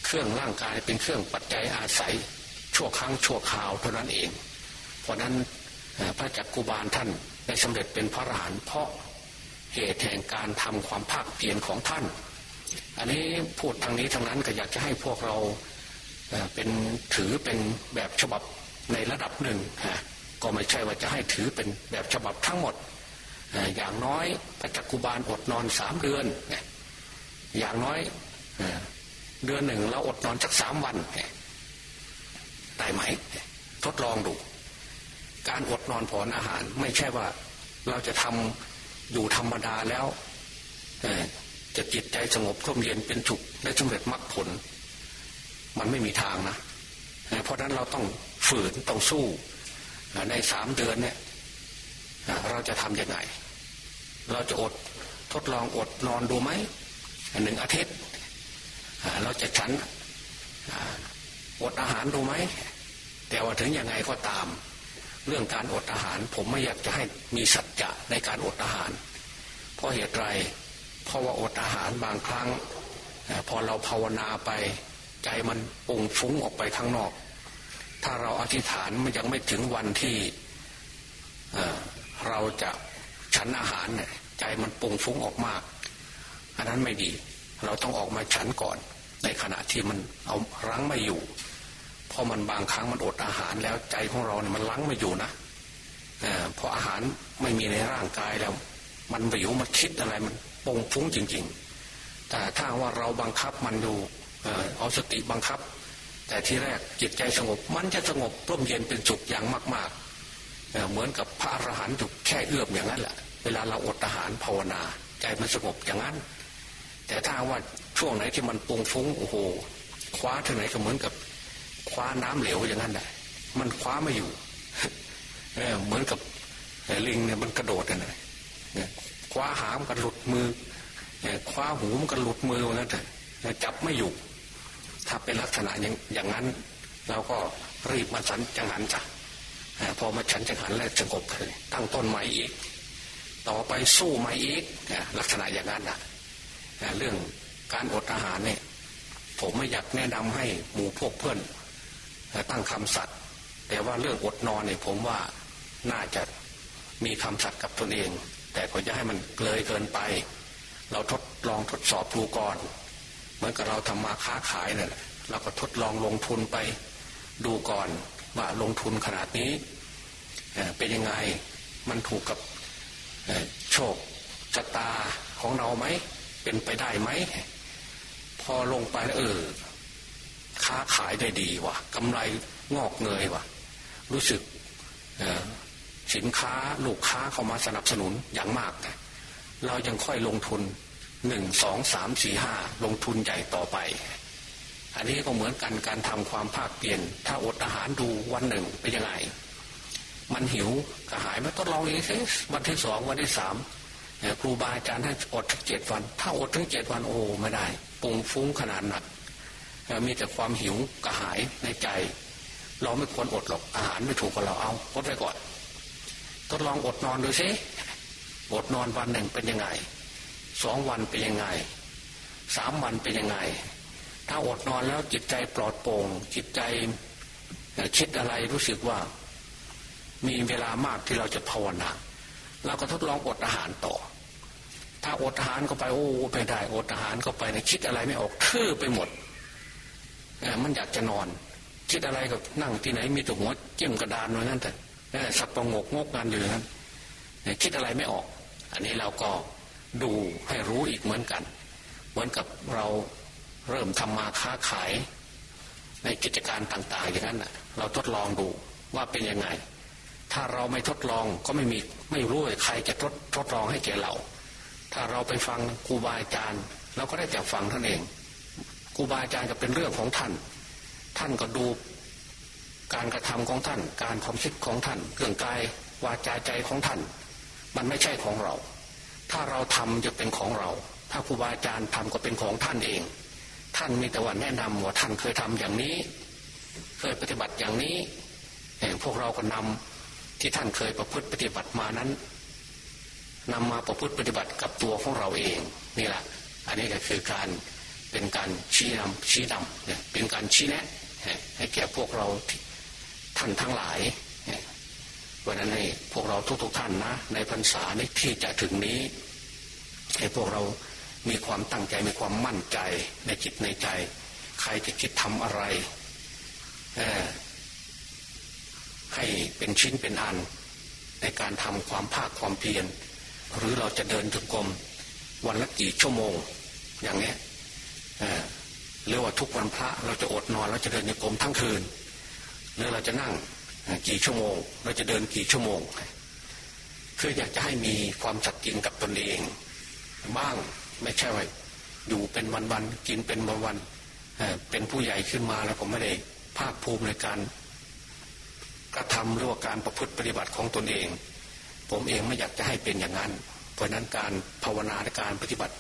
S1: เครื่องร่างกายเป็นเครื่องปัจจัยอาศัยชั่วครั้งชั่วคราวเท่านั้นเอง เพราะนั้นพระจักกุบาลท่านได้สำเร็จเป็นพระอรหันต์เพราะเหตุแห่งการทำความภาคเพียรของท่าน อันนี้พูดทางนี้ทางนั้นก็อยากจะให้พวกเราเป็นถือเป็นแบบฉบับในระดับหนึ่งก็ไม่ใช่ว่าจะให้ถือเป็นแบบฉบับทั้งหมด อย่างน้อยพระจักกุบาลอดนอนสามเดือน อย่างน้อยเดือนหนึ่งเราอดนอนสักสามวันได้ไหม ทดลองดู การอดนอนผ่อนอาหาร ไม่ใช่ว่าเราจะทำอยู่ธรรมดาแล้วจะจิตใจสงบร่มเย็นเป็นฉุกและสำเร็จมรรคผล มันไม่มีทางนะเพราะนั้นเราต้องฝืนต้องสู้ในสามเดือนเนี่ยเราจะทำยังไง เราจะอดทดลองอดนอนดูไหมหนึ่งอาทิตย์เราจะฉันอดอาหารดูไหมแต่ว่าถึงยังไงก็ตาม เรื่องการอดอาหาร ผมไม่อยากจะให้มีสัจจะในการอดอาหาร เพราะเหตุไรเพราะว่าอดอาหารบางครั้ง พอเราภาวนาไปใจมันปุ่งฟุ้งออกไปข้างนอก ถ้าเราอธิษฐานมันยังไม่ถึงวันที่เราจะฉันอาหารเนี่ยใจมันปุ่งฟุ้งออกมาก อันนั้นไม่ดี เราต้องออกมาฉันก่อน ในขณะที่มันเอารั้งไม่อยู่ ราะมันบางครั้งมันอดอาหารแล้วใจของเราเนี่ยมันรั้งไม่อยู่นะเพราะอาหารไม่มีในร่างกายแล้ว มันไปอยู่มันคิดอะไรมันปงฟุ้งจริง ๆ แต่ถ้าว่าเราบังคับมันดูเอาสติบังคับ แต่ที่แรกจิตใจสงบ มันจะสงบร่มเย็นเป็นสุขอย่างมากๆเหมือนกับพระอรหันต์ถูกแค่เอื้อมอย่างนั้นแหละเวลาเราอดอาหารภาวนา ใจมันสงบอย่างนั้น แต่ถ้าว่าช่วงไหนที่มันปงฟุ้งโอ้โหคว้าที่ไหนก็เหมือนกับ คว้าน้ำเหลวอย่างนั้นแหละมันคว้าไม่อยู่เหมือนกับลิงเนี่ยมันกระโดดกันเลยคว้าหามกันหลุดมือคว้าหูมันก็หลุดมือว่างั้นแต่จับไม่อยู่ ถ้าเป็นลักษณะอย่างอย่างนั้น เราก็รีบมาสันจังหันจ้ะพอมาฉันจะหันแล้วสงบเลยตั้งต้นใหม่อีก ต่อไปสู้ใหม่อีกลักษณะอย่างนั้นนะเรื่องการอดอาหารเนี่ยผมไม่อยากแนะนำให้หมู่พวกเพื่อน ตั้งคำสัตย์แต่ว่าเรื่องอดนอนเนี่ยผมว่าน่าจะมีคำสัตย์กับตนเอง แต่ก็จะให้มันเลยเกินไป เราทดลองทดสอบดูก่อนเหมือนกับเราทำมาค้าขายเนี่ยเราก็ทดลองลงทุนไป ดูก่อนว่าลงทุนขนาดนี้เป็นยังไงมันถูกกับโชคชะตาของเราไหมเป็นไปได้ไหมพอลงไปเออ ค้าขายได้ดีวะกำไรงอกเงยวะรู้สึกสินค้าลูกค้าเข้ามาสนับสนุนอย่างมากเรายังค่อยลงทุนหนึ่งสองสามสี่ห้าลงทุนใหญ่ต่อไป อันนี้ก็เหมือนกันการทำความภาคเปลี่ยน ถ้าอดอาหารดูวันหนึ่งเป็นยังไง มันหิวกระหายมันทดลองอีกวันที่สองวันที่สามครูบาอาจารย์ให้อดทั้งเจ็ดวัน ถ้าอดทั้งเจ็ดวันโอ้ไม่ได้ปุงฟุ้งขนาดหนัก มีแต่ความหิวกระหายในใจ เราไม่ควรอดหรอกอาหารไม่ถูกกับเราเอาอดไว้ก่อนทดลองอดนอนดูสิอดนอนวันหนึ่งเป็นยังไงสองวันเป็นยังไงสามวันเป็นยังไง ถ้าอดนอนแล้วจิตใจปลอดโปร่งจิตใจคิดอะไรรู้สึกว่า มีเวลามากที่เราจะภาวนาเราก็ทดลองอดอาหารต่อ ถ้าอดอาหารก็ไปโอ้ไปได้อดอาหารก็ไปในคิดอะไรไม่ออกทื่อไปหมด มันอยากจะนอน คิดอะไรก็นั่งที่ไหนมีแต่หัวเจิ้มกระดานไว้นั่นแต่สับประงกงกงานอยู่นั้นคิดอะไรไม่ออก อันนี้เราก็ดูให้รู้อีกเหมือนกัน เหมือนกับเราเริ่มทำมาค้าขาย ในกิจการต่าง ๆ อย่างนั้นเราทดลองดูว่าเป็นยังไง ถ้าเราไม่ทดลองก็ไม่มีไม่รู้ใครจะทดทดลองให้แก่เรา ถ้าเราไปฟังครูบาอาจารย์เราก็ได้แต่ฟังท่านเอง ครูบาอาจารย์ก็เป็นเรื่องของท่าน ท่านก็ดูการกระทำของท่าน การความคิดของท่านเครื่องกายวาจาใจของท่าน มันไม่ใช่ของเรา ถ้าเราทำจะเป็นของเรา ถ้าครูบาอาจารย์ทำก็เป็นของท่านเอง ท่านมีแต่ว่าแนะนำว่าท่านเคยทำอย่างนี้ เคยปฏิบัติอย่างนี้พวกเราก็นำที่ท่านเคยประพฤติปฏิบัติมานั้นนำมาประพฤติปฏิบัติกับตัวของเราเองนี่แหละอันนี้ก็คือการ เป็นการชี้นำชี้นำเนี่ยเป็นการชี้แนะให้แก่พวกเราท่านทั้งหลายวันนั้นให้พวกเราทุก ๆ ท่านนะ ในพรรษาในที่จะถึงนี้ ให้พวกเรามีความตั้งใจมีความมั่นใจในจิตในใจ ใครจะคิดทำอะไรให้เป็นชิ้นเป็นอัน ในการทำความภาคความเพียรหรือเราจะเดินจงกรมวันละกี่ชั่วโมง อย่างนี้ เรียกว่าทุกวันพระเราจะอดนอนเราจะเดินจงกรมทั้งคืนหรือเราจะนั่งกี่ชั่วโมง เราจะเดินกี่ชั่วโมง คืออยากจะให้มีความจัดกินกับตนเองบ้างไม่ใช่ว่าอยู่เป็นวันๆกินเป็นวันๆเป็นผู้ใหญ่ขึ้นมาแล้วผมไม่ได้ภาคภูมิในการกระทำหรือว่าการประพฤติปฏิบัติของตนเอง ผมเองไม่อยากจะให้เป็นอย่างนั้น เพราะนั้นการภาวนาในการปฏิบัติ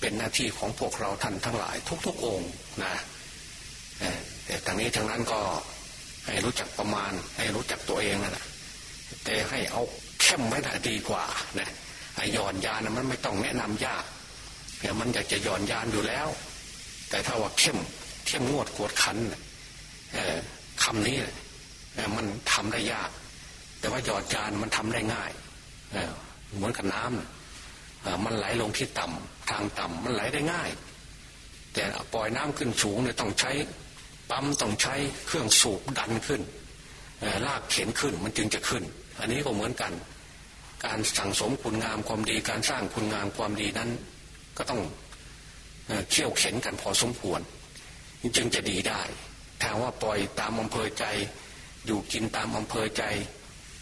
S1: เป็นหน้าที่ของพวกเราท่านทั้งหลาย ทุกๆองค์นะแต่ทางนี้ทางนั้นก็ให้รู้จักประมาณ ให้รู้จักตัวเองนะแต่ให้เอาเข้มไว้ดีกว่านะไอ้ย่อนยานมันไม่ต้องแนะนำยากเนี่ยมันอยากจะย่อนยานอยู่แล้ว แต่ถ้าว่าเข้มเข้มงวดกวดขันคำนี้มันทำได้ยาก แต่ว่าหยอดจานมันทำได้ง่ายเหมือนกับน้ำ มันไหลลงที่ต่ำทางต่ำมันไหลได้ง่าย แต่ปล่อยน้ำขึ้นสูงเนี่ยต้องใช้ปั๊มต้องใช้เครื่องสูบดันขึ้นลากเข็นขึ้นมันจึงจะขึ้น อันนี้ก็เหมือนกัน การสั่งสมคุณงามความดีการสร้างคุณงามความดีนั้น ก็ต้องเขี่ยวเข็นกันพอสมควรจึงจะดีได้ถ้าว่าปล่อยตามอำเภอใจ อยู่กินตามอำเภอใจ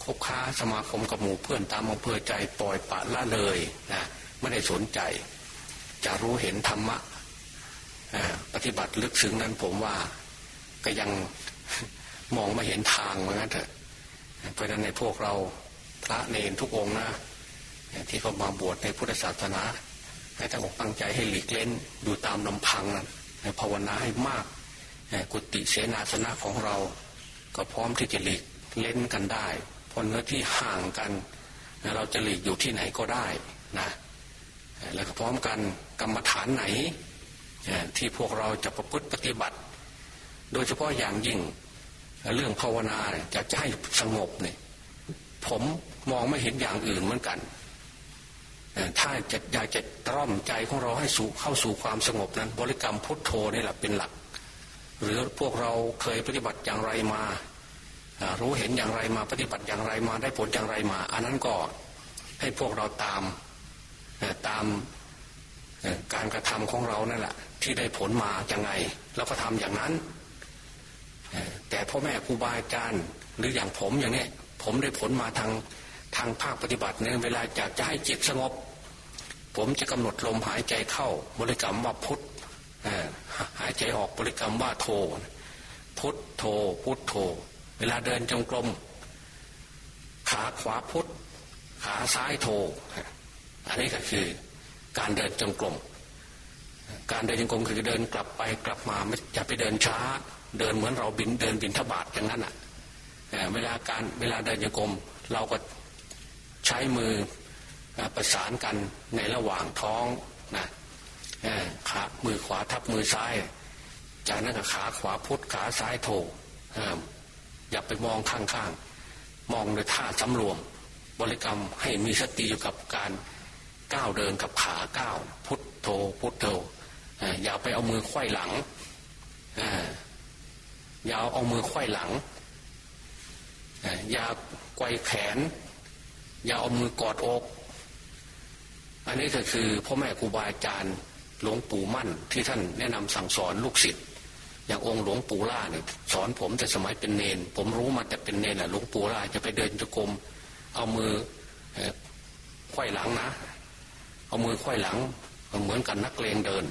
S1: คบค้าสมาคมกับหมู่เพื่อนตามอำเภอใจปล่อยปะละเลยนะ ไม่ได้สนใจ จะรู้เห็นธรรมะปฏิบัติลึกซึ้งนั้นผมว่า ก็ยังมองไม่เห็นทางเหมือนกันเถอะเพราะนั้นในพวกเราพระเนรทุกองนะที่เขามาบวชในพุทธศาสนา ให้ตั้งอกตั้งใจให้หลีกเล่นดูตามลำพังนะภาวนาให้มากกุฏิเสนาสนะของเรา ก็พร้อมที่จะหลีกเล่นกันได้เพราะเนื้อที่ห่างกัน เราจะหลีกอยู่ที่ไหนก็ได้นะ แล้วก็พร้อมกันกรรมฐานไหนที่พวกเราจะประพฤติปฏิบัติ โดยเฉพาะอย่างยิ่งเรื่องภาวนาจะจะให้สงบเนี่ยผมมองไม่เห็นอย่างอื่นเหมือนกัน ถ้าจะอยากจะตร่อมใจของเราให้สู่เข้าสู่ความสงบนั้น บริกรรมพุทโธนี่แหละเป็นหลัก หรือพวกเราเคยปฏิบัติอย่างไรมารู้เห็นอย่างไรมาปฏิบัติอย่างไรมาได้ผลอย่างไรมา อันนั้นก็ให้พวกเราตาม ตามการกระทำของเรานั่นแหละที่ได้ผลมาอย่างไงเราก็ทำอย่างนั้น แต่พ่อแม่ครูบาอาจารย์หรืออย่างผมอย่างนี้ผมได้ผลมาทางทางภาคปฏิบัติเนี่ยเวลาอยากจะให้จิตสงบ ผมจะกำหนดลมหายใจเข้าบริกรรมว่าพุทธหายใจออกบริกรรมว่าโท พุทโทพุทโท เวลาเดินจงกรมขาขวาพุทขาซ้ายโท อันนี้ก็คือการเดินจงกรมการเดินจงกรมคือเดินกลับไปกลับมาไม่จะไปเดินช้า เดินเหมือนเราบินเดินบินทบาทอย่างนั้นอะเวลาการเวลาเดินจงกรมเราก็ใช้มือประสานกันในระหว่างท้องนะขามือขวาทับมือซ้าย จากนั้นก็ขาขวาพุทขาซ้ายโถอย่าไปมองข้างๆ มองในท่าสำรวม บริกรรมให้มีสติอยู่กับการ ก้าวเดินกับขาก้าวพุทโธพุทโธอย่าไปเอามือไขว้หลังอย่าเอามือไขว้หลังอย่าไกวแขน อย่าเอามือกอดอก อันนี้ก็คือพ่อแม่ครูบาอาจารย์หลวงปู่มั่นที่ท่านแนะนำสั่งสอนลูกศิษย์อย่างองค์หลวงปู่ล่าเนี่ยสอนผมแต่สมัยเป็นเนน ผมรู้มาแต่เป็นเนนแหละหลวงปู่ล่าจะไปเดินจกรมเอามือไขว้หลังนะ เอามือไขว้หลังเหมือนกันนักเลงเดิน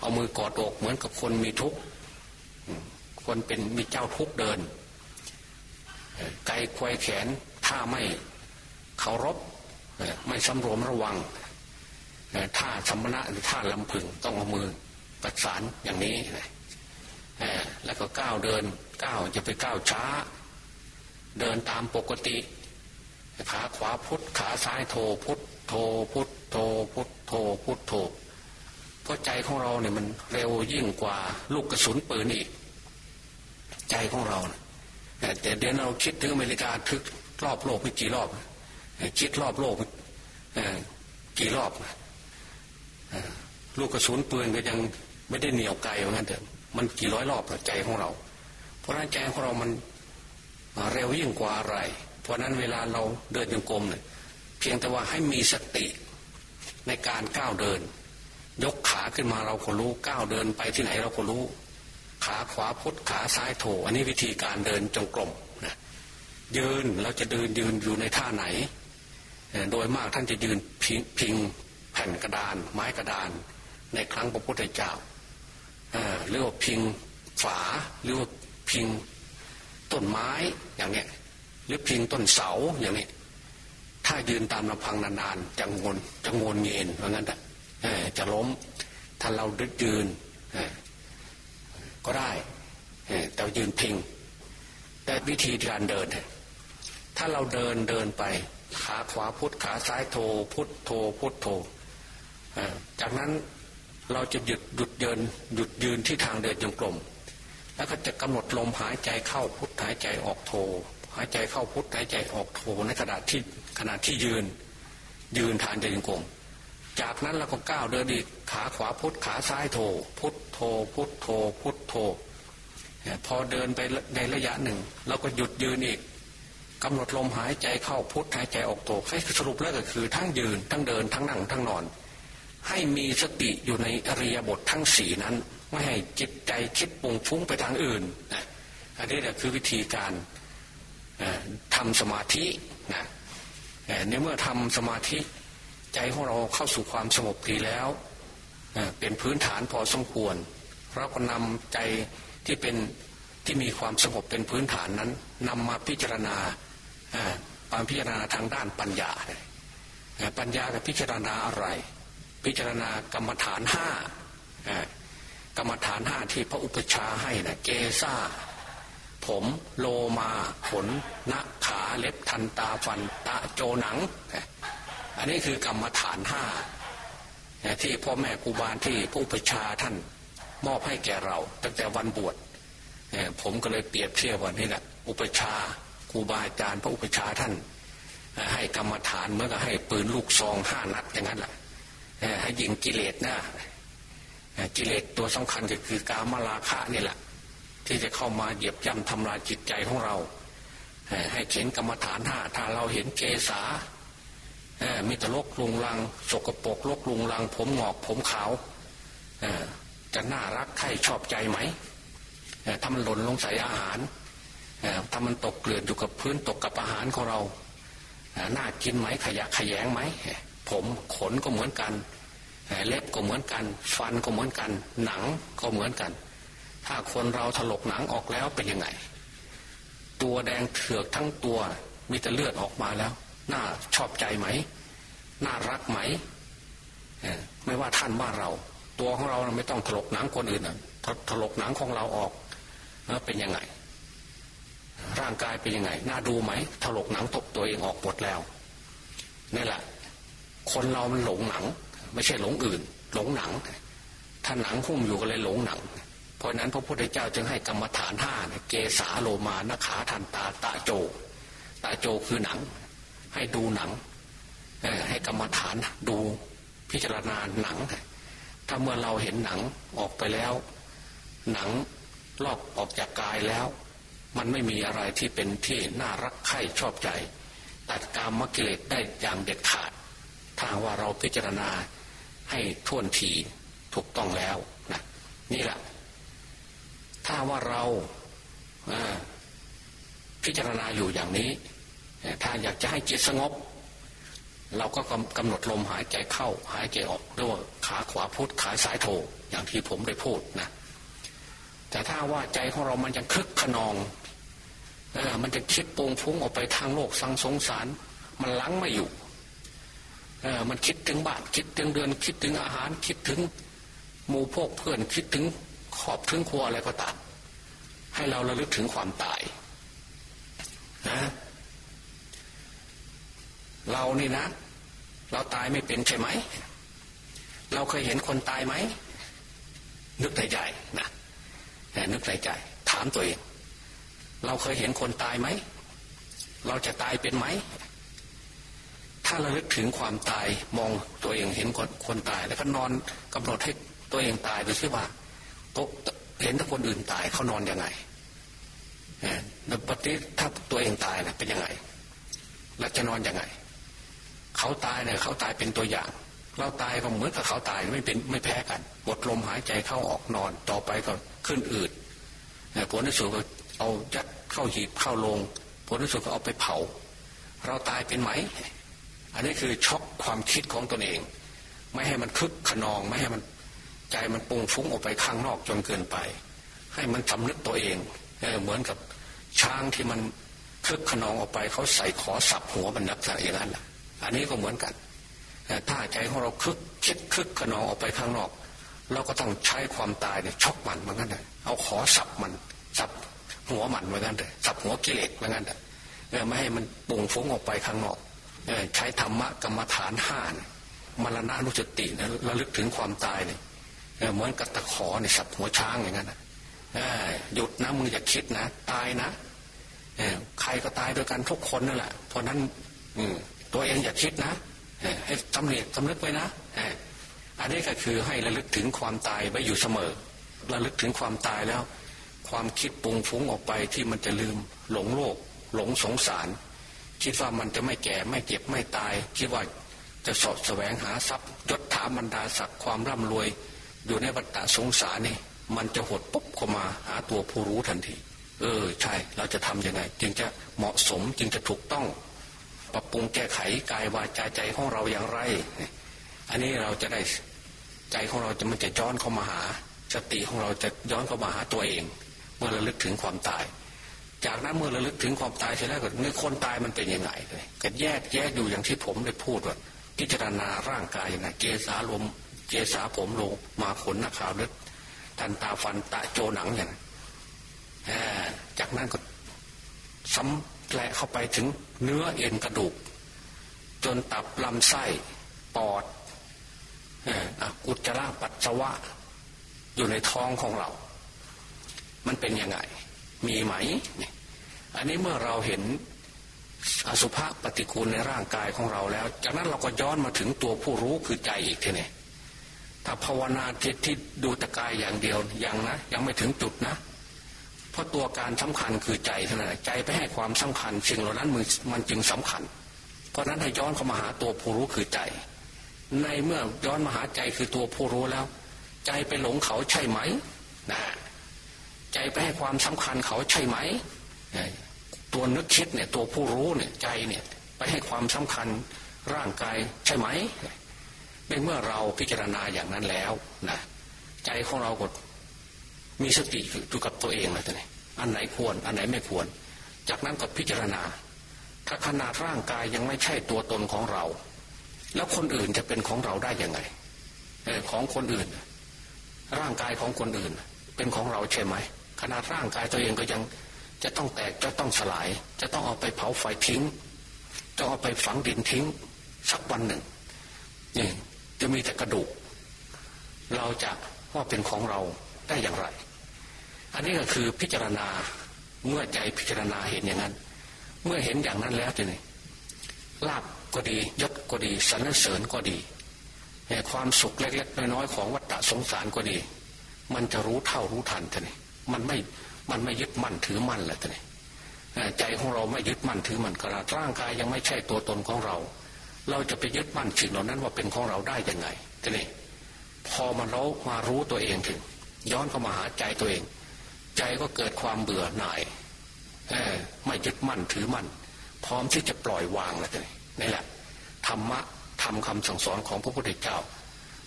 S1: เอามือกอดอกเหมือนกับคนมีทุกข์คนเป็นมีเจ้าทุกข์เดิน ไกลควายแขนถ้าไม่เคารพไม่สำรวมระวังถ้าสมณะหรือท่าลำพึงต้องเอามือประสานอย่างนี้แล้วก็ก้าวเดินก้าวจะไปก้าวช้า เดินตามปกติ ขาขวาพุทธขาซ้ายโทพุทธ โทพุทโทพุทโทพุทโทเพราะใจของเราเนี่ยมันเร็วยิ่งกว่าลูกกระสุนปืนอีก ใจของเราแต่เดี๋ยวเราคิดถึงอเมริกาทึกรอบโลกไม่กี่รอบ คิดรอบโลกกี่รอบลูกกระสุนปืนก็ยังไม่ได้เหนียวไกลเหมือนกันเถอะมันกี่ร้อยรอบใจของเรา เพราะนั้นใจของเรามันเร็วยิ่งกว่าอะไร เพราะนั้นเวลาเราเดินยังกรมเนี่ย เพียงแต่ว่าให้มีสติในการก้าวเดิน ยกขาขึ้นมาเราก็รู้ก้าวเดินไปที่ไหนเราก็รู้ ขาขวาพุทขาซ้ายโถ อันนี้วิธีการเดินจงกรมนะยืนเราจะเดินยืนอยู่ในท่าไหน โดยมากท่านจะยืนพิงพิงแผ่นกระดาน ไม้กระดาน ในครั้งพระพุทธเจ้าหรือว่าพิงฝาหรือว่าพิงต้นไม้อย่างเนี้ยหรือพิงต้นเสาอย่างนี้ ถ้ายืนตามลำพังนานๆจะงนจะงนเงินเพราะงั้นจะล้มถ้าเราดึกยืนก็ได้แต่ยืนพิง แต่วิธีการเดิน ถ้าเราเดินเดินไป ขาขวาพุทขาซ้ายโทพุทโทพุทโทจากนั้นเราจะหยุดหยุดเดินหยุดยืนที่ทางเดินจงกรมแล้วก็จะกำหนดลมหายใจเข้าพุทหายใจออกโทหายใจเข้าพุทหายใจออกโทในขณะที่ ขณะที่ยืนยืนทานเดินจงกรมจากนั้นเราก็ก้าวเดินอีกขาขวาพุทขาซ้ายโทพุทโทพุทโทพุทโทพอเดินไปในระยะหนึ่งเราก็หยุดยืนอีกกำหนดลมหายใจเข้าพุทหายใจออกโทให้สรุปแล้วก็คือทั้งยืนทั้งเดินทั้งนั่งทั้งนอน ให้มีสติอยู่ในอริยบททั้งสี่นั้น ไม่ให้จิตใจคิดปุ่งฟุ้งไปทางอื่นอันนี้แหละคือวิธีการทำสมาธินะ ในเมื่อทำสมาธิใจของเราเข้าสู่ความสงบดีแล้ว เป็นพื้นฐานพอสมควรเราก็นำใจที่เป็นที่มีความสงบเป็นพื้นฐานนั้นนำมาพิจารณาปามพิจารณาทางด้านปัญญา ปัญญากับพิจารณาอะไร พิจารณากรรมฐานห้ากรรมฐานห้าที่พระอุปชาให้นะเกซาผมโลมาขนนขาเล็บทันตาฟันะโจหนัง อันนี้คือกรรมฐานห้าที่พ่อแม่ครูบาที่ผู้ประชาท่านมอบให้แก่เรา ตั้งแต่วันบวชผมก็เลยเปรียบเทียบว่านี่แหละอุปชาครูบาอาจารย์พระอุปชาท่าน ให้กรรมฐานเมื่อก็ให้ปืนลูกซองห้านัดอย่างนั้นแหละให้ยิงกิเลสนะกิเลสตัวสำคัญก็คือกามราคะนี่แหละ ที่จะเข้ามาเหยียบย่ำทำลายจิตใจของเรา ให้เข็นกรรมฐานห้าถ้าเราเห็นเกษามีต่ลกลุงลัง สกปรกลกลุงลัง ผมหงอกผมขาวจะน่ารักใครชอบใจไหมถ้ามันหล่นลงใส่อาหารถ้ามันตกเกลื่อนอยู่กับพื้นตกกับอาหารของเราน่ากินไหมขยะขยงไหมผมขนก็เหมือนกันเล็บก็เหมือนกัน ฟันก็เหมือนกัน หนังก็เหมือนกัน ถ้าคนเราถลกหนังออกแล้วเป็นยังไง ตัวแดงเถือกทั้งตัว มีแต่เลือดออกมาแล้ว น่าชอบใจไหม น่ารักไหม ไม่ว่าท่านว่าเรา ตัวของเราไม่ต้องถลกหนังคนอื่นถลกหนังของเราออกแล้วเป็นยังไง ร่างกายเป็นยังไง น่าดูไหม ถลกหนังตกตัวเองออกหมดแล้วนี่แหละ คนเรามันหลงหนัง ไม่ใช่หลงอื่น หลงหนัง ถ้าหนังหุ้มอยู่ก็เลยหลงหนัง เพราะนั้นพระพุทธเจ้าจึงให้กรรมฐานห้าเกสาโลมานขาทันตาตาโจ ตาโจคือหนัง ให้ดูหนังให้กรรมฐานดูพิจารณาหนัง ถ้าเมื่อเราเห็นหนังออกไปแล้ว หนังลอกออกจากกายแล้ว มันไม่มีอะไรที่เป็นที่น่ารักใคร่ชอบใจ ตัดกามมกิเลสได้อย่างเด็ดขาด ถ้าว่าเราพิจารณาให้ท่วนทีถูกต้องแล้วนะนี่แหละ ถ้าว่าเราพิจารณาอยู่อย่างนี้ ถ้าอยากจะให้จิตสงบ เราก็กำหนดลมหายใจเข้า หายใจออกด้วยขาขวาพุทขาซ้ายโถอย่างที่ผมได้พูดนะแต่ถ้าว่าใจของเรามันยังคึกขนองอมันจะคิดโปงฟุ้งออกไปทางโลกสังสงสาร มันลังไม่อยู่มันคิดถึงบานคิดถึงเดือน คิดถึงอาหารคิดถึงหมู่พวกเพื่อนคิดถึง ขอบถึงครัวอะไรก็ตามให้เราระลึกถึงความตายนะเรานี่นะ เราตายไม่เป็นใช่ไหม เราเคยเห็นคนตายไหม นึกในใจนะแห่นึกในใจ ถามตัวเอง เราเคยเห็นคนตายไหม เราจะตายเป็นไหม ถ้าเราลึกถึงความตายมองตัวเองเห็นคนคนตาย แล้วก็นอนกำหนดให้ตัวเองตายดูซิว่า เห็นถ้าคนอื่นตายเขานอนยังไงแล้วปฏิถ้าตัวเองตายนะเป็นยังไงแล้วจะนอนยังไง เขาตายเนี่ยเขาตายเป็นตัวอย่าง เราตายก็เหมือนกับเขาตายไม่เป็นไม่แพ้กันหมดลมหายใจเข้าออกนอนต่อไปก็ขึ้นอืดผลที่สุดก็เอายัดเข้าหีบเข้าลง ผลที่สุดก็เอาไปเผา เราตายเป็นไหม อันนี้คือช็อกความคิดของตนเอง ไม่ให้มันคึกขนองไม่ให้มัน ใจมันปุงฟุ้งออกไปข้างนอกจนเกินไป ให้มันสำนึกตัวเองเเหมือนกับช้างที่มันคึกขนองออกไปเขาใส่ขอสับหัวมันนักษณะอย่างนั้นแหละอันนี้ก็เหมือนกันถ้าใจของเราคึกคิดคึกขนองออกไปข้างนอก เราก็ต้องใช้ความตายเนี่ยช็อกมันเหมือนกันเลยเอาขอสับมันสับหัวมันเหมือนกันเลยสับหัวกิเลสเหมือนกันเลยไม่ให้มันปุ่งฟุ้งออกไปข้างนอกใช้ธรรมะกรรมฐานห้านมรณะนุสตินะระลึกถึงความตายเนี่ย เหมือนกับตะขอเนี่ยสับหัวช้างอย่างนั้นหยุดนะมึงอย่าคิดนะตายนะใครก็ตายด้วยกันทุกคนนั่นแหละเพราะนั้นตัวเองอย่าคิดนะให้สำเนียกสำนึกไว้นะอันนี้ก็คือให้ระลึกถึงความตายไว้อยู่เสมอ ระลึกถึงความตายแล้ว ความคิดปุงฟุ้งออกไปที่มันจะลืมหลงโลก หลงสงสาร คิดว่ามันจะไม่แก่ไม่เจ็บไม่ตาย คิดว่าจะสอบแสวงหาทรัพย์ยศถาบรรดาศักดิ์ความร่ำรวย อยู่ในวัฏสงสารนี่มันจะหดปุ๊บเข้ามาหาตัวผู้รู้ทันที เออใช่ เราจะทํำยังไง จึงจะเหมาะสมจึงจะถูกต้อง ปรับปรุงแก้ไขกายวาจาใจของเราอย่างไร อันนี้เราจะได้ใจของเราจะมันจะย้อนเข้ามาหาสติของเราจะย้อนเข้ามาหาตัวเอง เมื่อระลึกถึงความตาย จากนั้นเมื่อระลึกถึงความตายเสร็จแล้วก็เมื่อคนตายมันเป็นยังไงเลยก็แยกแยกอยู่อย่างที่ผมได้พูดว่าพิจารณาร่างกายยังไงเกสาลม เกสาผมลงมาขนหน้าขาวเลือดทันตาฟันตาโจหนังอย่างจากนั้นก็ซ้ำแหละเข้าไปถึงเนื้อเอ็นกระดูก จนตับลำไส้ปอดอุจจาระปัสสาวะ อยู่ในท้องของเรา มันเป็นยังไง มีไหม อันนี้เมื่อเราเห็นอสุภะปฏิกูลในร่างกายของเราแล้ว จากนั้นเราก็ย้อนมาถึงตัวผู้รู้คือใจอีกทีนี่ ถ้าภาวนาจิตที่ดูตะกายอย่างเดียวยังนะ ยังไม่ถึงจุดนะเพราะตัวการสำคัญคือใจเท่านั้นใจไปให้ความสำคัญสิ่งเหล่านั้นมันมันจึงสำคัญ เพราะนั้นให้ย้อนเข้ามาหาตัวผู้รู้คือใจ ในเมื่อย้อนมาหาใจคือตัวผู้รู้แล้ว ใจไปหลงเขาใช่ไหมนะใจไปให้ความสำคัญเขาใช่ไหมตัวนึกคิดเนี่ยตัวผู้รู้เนี่ยใจเนี่ยไปให้ความสำคัญร่างกายใช่ไหม ในเมื่อเราพิจารณาอย่างนั้นแล้วนะใจของเราก็มีสติอยู่กับตัวเองเลยท่านอันไหนควร อันไหนไม่ควร จากนั้นก็พิจารณา ถ้าขนาดร่างกายยังไม่ใช่ตัวตนของเรา แล้วคนอื่นจะเป็นของเราได้ยังไงของคนอื่น ร่างกายของคนอื่น เป็นของเราใช่ไหมขนาดร่างกายตัวเองก็ยังจะต้องแตกจะต้องสลาย จะต้องเอาไปเผาไฟทิ้งจะเอาไปฝังดินทิ้งสักวันหนึ่งนี่ จะมีแต่กระดูก เราจะว่าเป็นของเราได้อย่างไร อันนี้ก็คือพิจารณาเมื่อใจพิจารณาเห็นอย่างนั้น เมื่อเห็นอย่างนั้นแล้วทีนี้ลาบก็ดียศก็ดีสรรเสริญก็ดีความสุขเล็กๆน้อยๆของวัฏสงสารก็ดี มันจะรู้เท่ารู้ทันทีนี้มันไม่มันไม่ยึดมั่นถือมั่นแหละท่านใจของเราไม่ยึดมั่นถือมั่นขนาดร่างกายยังไม่ใช่ตัวตนของเรา เราจะไปยึดมั่นสิ่งเหล่านั้นว่าเป็นของเราได้ยังไงท่านพอมันเรามารู้ตัวเองถึง ย้อนเข้ามาหาใจตัวเอง ใจก็เกิดความเบื่อหน่ายไม่ยึดมั่นถือมั่น พร้อมที่จะปล่อยวางแล้วท่านนี่แหละธรรมะทำคำสั่งสอนของพระพุทธเจ้า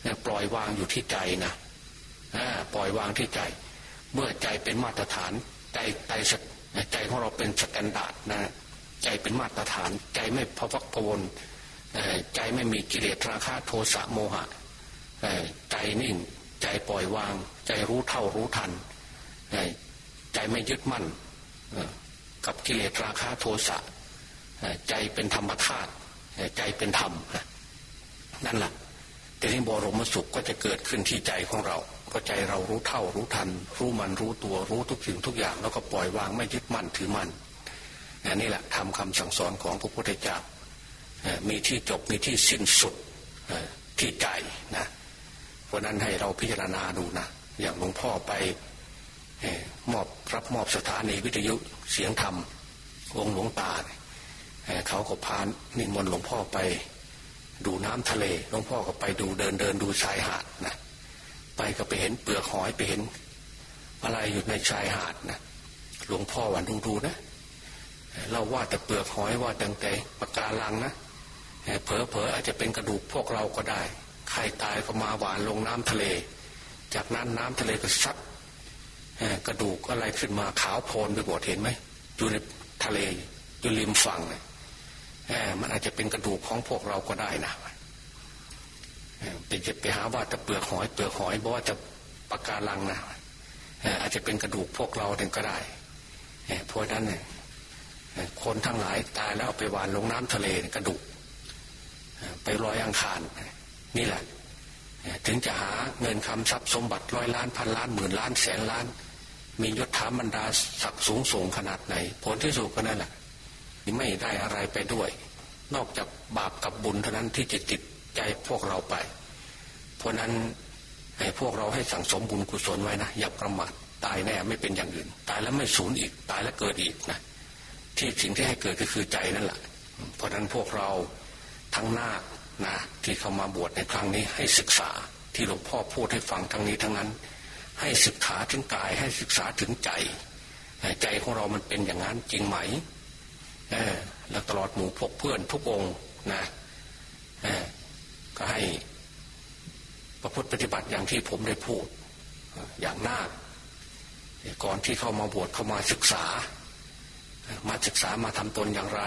S1: เนี่ยปล่อยวางอยู่ที่ใจนะปล่อยวางที่ใจ เมื่อใจเป็นมาตรฐาน ใจใจใจของเราเป็น standard นะใจเป็นมาตรฐาน ใจไม่พะวักพวน ใจไม่มีกิเลสราคะโทสะโมหะใจนิ่งใจปล่อยวาง ใจรู้เท่ารู้ทันใจไม่ยึดมั่นกับกิเลสราคะโทสะใจเป็นธรรมธาตุใจเป็นธรรมนั่นแหละแต่ที่บรมสุขก็จะเกิดขึ้นที่ใจของเรา ก็ใจเรารู้เท่ารู้ทัน รู้มันรู้ตัวรู้ทุกสิ่งทุกอย่าง แล้วก็ปล่อยวางไม่ยึดมั่นถือมั่นนี่แหละทำคำสั่งสอนของพระพุทธเจ้า มีที่จบมีที่สิ้นสุดที่ใจนะเพราะนั้นให้เราพิจารณาดูนะอย่างหลวงพ่อไปมอบรับมอบสถานีวิทยุเสียงธรรมองหลวงตาเขาก็พานนิมนต์หลวงพ่อไปดูน้ำทะเลหลวงพ่อก็ไปดูเดินเดินดูชายหาดนะไปก็ไปเห็นเปลือกหอยไปเห็น อะไรอยู่ในชายหาดนะหลวงพ่อวันดูดูนะ เราว่าแต่เปลือกหอยว่าตั้งแต่ปากาลังนะ เผลอเผลออาจจะเป็นกระดูกพวกเราก็ได้ ใครตายก็มาหวานลงน้ำทะเล จากนั้นน้ำทะเลก็ซัดกระดูกอะไรขึ้นมาขาวโพลนไปหมดเห็นไหมอยู่ในทะเลอยู่ริมฝั่งเนี่ยมันอาจจะเป็นกระดูกของพวกเราก็ได้นะไปจะไปหาว่าจะเปลือกหอยเปลือกหอยบอกว่าจะปากกาลังนะอาจจะเป็นกระดูกพวกเราเองก็ได้เพราะนั้นเนี่ยคนทั้งหลายตายแล้วไปวานลงน้ำทะเลกระดูก ไปลอยอังคารนี่แหละ ถึงจะหาเงินคำทรัพย์สมบัติร้อยล้านพันล้านหมื่นล้านแสนล้าน มียศถาบรรดาศักดิ์สูงส่งขนาดไหน ผลที่สุดก็นั่นแหละไม่ได้อะไรไปด้วย นอกจากบาปกับบุญเท่านั้นที่จะติดใจพวกเราไป เพราะนั้นให้พวกเราให้สั่งสมบุญกุศลไว้นะอย่าประมาทตายแน่ไม่เป็นอย่างอื่น ตายแล้วไม่สูญอีกตายแล้วเกิดอีกนะที่สิ่งที่ให้เกิดก็คือใจนั่นแหละเพราะนั้นพวกเรา ทั้งหน้านะที่เข้ามาบวชในครั้งนี้ให้ศึกษาที่หลวงพ่อพูดให้ฟังทั้งนี้ทั้งนั้น ให้ศึกษาถึงกายให้ศึกษาถึงใจ ใจของเรามันเป็นอย่างนั้นจริงไหมแล้วตลอดหมู่พกเพื่อนทุกองนะก็ให้ประพฤติปฏิบัติอย่างที่ผมได้พูดอย่างน่าก่อนที่เข้ามาบวชเข้ามาศึกษา มาศึกษามาทำตนอย่างไร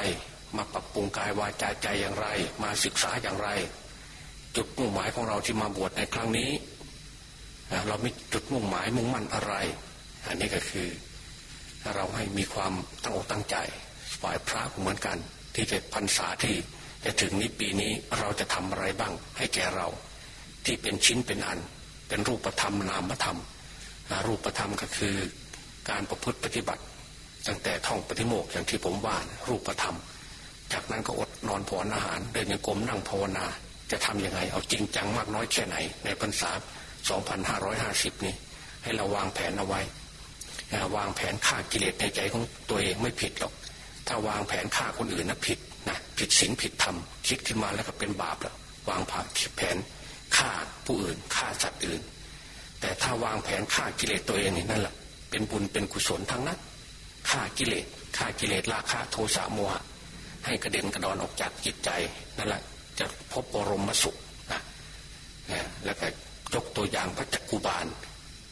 S1: มาปรับปรุงกายวาจาใจอย่างไร มาศึกษาอย่างไร จุดมุ่งหมายของเราที่มาบวชในครั้งนี้ เรามีจุดมุ่งหมายมุ่งมั่นอะไร อันนี้ก็คือเราให้มีความตั้งอกตั้งใจฝ่ายพระเหมือนกัน ที่จะพรรษาที่จะถึงนี้ปีนี้เราจะทำอะไรบ้าง ให้แก่เรา ที่เป็นชิ้นเป็นอัน เป็นรูปธรรมนามธรรม รูปธรรมก็คือการประพฤติปฏิบัติ ตั้งแต่ท่องปฏิโมกอย่างที่ผมว่ารูปธรรม จากนั้นก็อดนอนผ่อนอาหาร เดินยังกรมนั่งภาวนา จะทํำยังไง เอาจริงจังมากน้อยแค่ไหน ในพรรษา 2550 นี้ ให้เราวางแผนเอาไว้ วางแผนฆ่ากิเลสในใจของตัวเองไม่ผิดหรอก ถ้าวางแผนฆ่าคนอื่นนะผิดนะผิดศีลผิดธรรมคิดขึ้นมาแล้วก็เป็นบาปแล้ววางแผนฆ่าผู้อื่นฆ่าสัตว์อื่น แต่ถ้าวางแผนฆ่ากิเลสตัวเองนี่นั่นแหละเป็นบุญเป็นกุศลทั้งนั้นฆ่ากิเลสฆ่ากิเลสราคะโทสะโมหะ ให้กระเด็นกระดอนออกจากจิตใจนั่นแหละจะพบบรมสุขนะแล้วก็ยกตัวอย่างพระจักกุบาล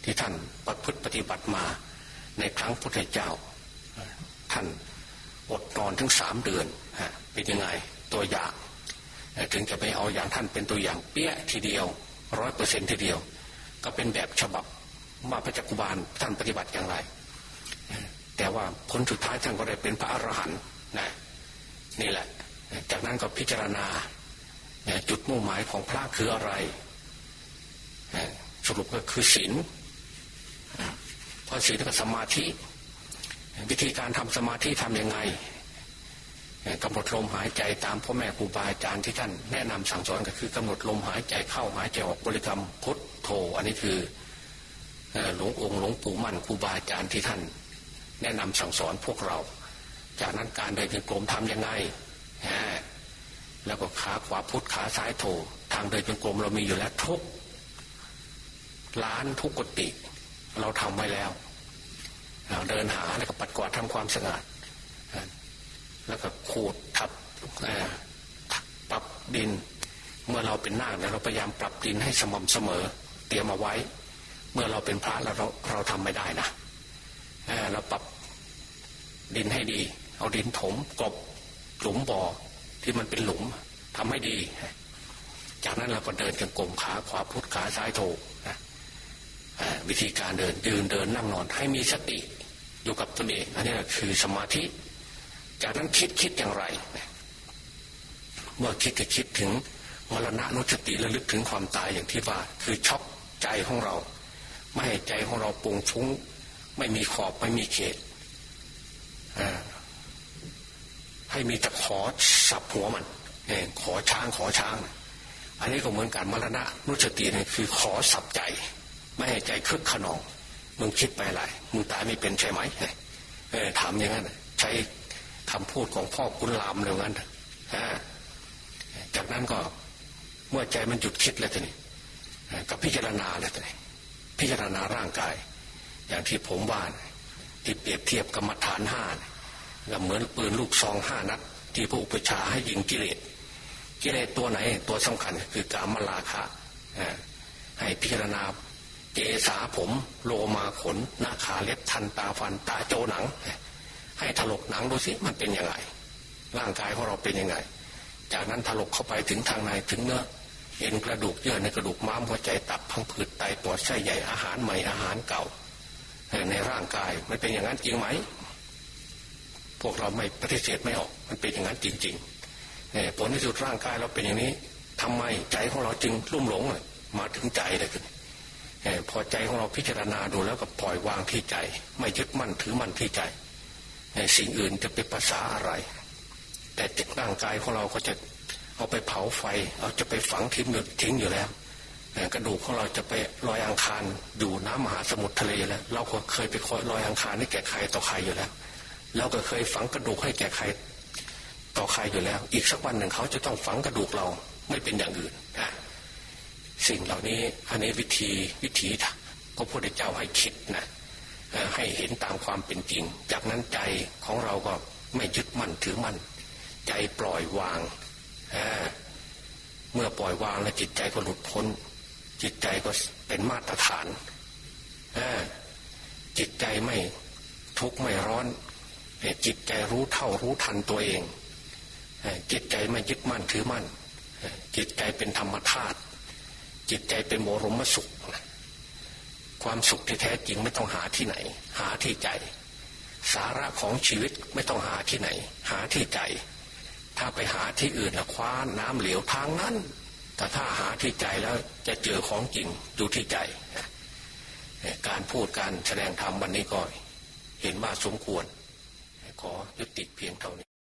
S1: ที่ท่านประพฤติปฏิบัติมาในครั้งพุทธเจ้า ท่านอดนอนถึงสามเดือนเป็นยังไงตัวอย่าง ถึงจะไปเอาอย่างท่านเป็นตัวอย่างเปี้ยทีเดียวร้อยเปอร์เซ็นทีเดียว ก็เป็นแบบฉบับว่าพระจักกุบาลท่านปฏิบัติอย่างไร แต่ว่าผลสุดท้ายท่านก็ได้เป็นพระอรหันต์นะ นี่แหละ จากนั้นก็พิจารณาจุดมุ่งหมายของพระคืออะไร สรุปก็คือศีลพอศีลก็สมาธิ วิธีการทำสมาธิทํำยังไงกำหนดลมหายใจตามพ่อแม่ครูบาอาจารย์ที่ท่านแนะนำสั่งสอนก็คือกำหนดลมหายใจเข้าหายใจออกบริกรรมพุทโธอันนี้คือหลวงองค์หลวงปู่มั่นครูบาอาจารย์ที่ท่าน แนะนำสั่งสอนพวกเรา จากนั้นการเดินจงกรมทํำยังไงแล้วก็ขาขวาพุทธขาซ้ายโถทางเดินจงกรมเรามีอยู่แล้วทุกล้านทุกกติ เราทำไว้แล้วเดินหาแล้วก็ปัดกวาดทำความสะอาดแล้วก็ขูดทับปรับดิน เมื่อเราเป็นนาคเราพยายามปรับดินให้สม่ำเสมอ เตรียมเอาไว้ เมื่อเราเป็นพระแล้วเราเราทำไม่ได้นะเราปรับดินให้ดี เอาดินถมกบหลุมบ่อที่มันเป็นหลุมทำให้ดี จากนั้นเราก็เดินจงกรมขาขวาพุทธขาซ้ายโถนะวิธีการเดินยืนเดินนั่งนอนให้มีสติอยู่กับตนเองอันนี้คือสมาธิ จากนั้นคิดคิดอย่างไร เมื่อคิดก็คิดถึงมรณะนุสติระลึกถึงความตายอย่างที่ว่า คือช็อกใจของเรา ไม่ให้ใจของเราปุงฟุ้ง ไม่มีขอบไม่มีเขต ให้มีแต่ขอสับหัวมันขอช้างขอช้าง อันนี้ก็เหมือนการมรณะนุสติเนี่ยคือขอสับใจ ไม่ให้ใจคึกขนองมึงคิดไปอะไรมึงตายไม่เป็นใช่ไหมเออถามอย่างนั้นใช้คำพูดของพ่อกุณลามเรื่องนั้นจากนั้นก็เมื่อใจมันหยุดคิดแล้วทีนี้กับพิจารณาเลยทีนี้พิจารณาร่างกาย อย่างที่ผมว่าที่เปรียบเทียบกรรมฐานห้าน ก็เหมือนปืนลูกซองห้านัด ที่พระอุปชาให้ยิงกิเลสกิเลสตัวไหนตัวสำคัญคือกามลาคะให้พิจารณาเจสาผม โลมาขน หน้าขาเล็บทันตาฟันตาโจหนัง ให้ถลกหนังดูสิมันเป็นยังไงร่างกายของเราเป็นยังไง จากนั้นถลกเข้าไปถึงทางในถึงเนื้อเอ็นกระดูกเยื่อในกระดูกม้ามหัวใจตับพังผืดไตปอดไส้ใหญ่อาหารใหม่อาหารเก่าในร่างกายมันเป็นอย่างนั้นจริงไหม พวกเราไม่ปฏิเสธไม่ออก มันเป็นอย่างนั้นจริงๆผลที่สุดร่างกายเราเป็นอย่างนี้ทำไมใจของเราจึงลุ่มหลงมาถึงใจเลยคือพอใจของเราพิจารณาดูแล้วก็ปล่อยวางที่ใจ ไม่ยึดมั่นถือมั่นที่ใจสิ่งอื่นจะเป็นภาษาอะไร แต่ร่างกายของเราก็จะเอาไปเผาไฟ เอาจะไปฝังทิ้งทิ้งอยู่แล้วกระดูกของเราจะไปลอยอังคารอยู่น้ำมหาสมุทรทะเลแล้ว เราเคยไปคอยลอยอังคารให้แก่ใครต่อใครอยู่แล้ว เราก็เคยฝังกระดูกให้แก่ใคร ต่อใครอยู่แล้ว อีกสักวันหนึ่งเขาจะต้องฝังกระดูกเราไม่เป็นอย่างอื่นนะสิ่งเหล่านี้อันนี้วิธีวิธีพระพุทธเจ้าให้คิดนะให้เห็นตามความเป็นจริง จากนั้นใจของเราก็ไม่ยึดมั่นถือมั่น ใจปล่อยวางเมื่อปล่อยวางแล้วจิตใจก็หลุดพ้น จิตใจก็เป็นมาตรฐานจิตใจไม่ทุกข์ไม่ร้อน จิตใจรู้เท่ารู้ทันตัวเอง จิตใจไม่ยึดมั่นถือมั่น จิตใจเป็นธรรมธาตุจิตใจเป็นโมรมสุข ความสุขที่แท้จริงไม่ต้องหาที่ไหน หาที่ใจ สาระของชีวิตไม่ต้องหาที่ไหน หาที่ใจ ถ้าไปหาที่อื่นนะคว้าน้ำเหลวทางนั้น แต่ถ้าหาที่ใจแล้วจะเจอของจริงอยู่ที่ใจการพูดการแสดงธรรมวันนี้ก็เห็นว่าสมควร ขอยุติเพียงเท่านี้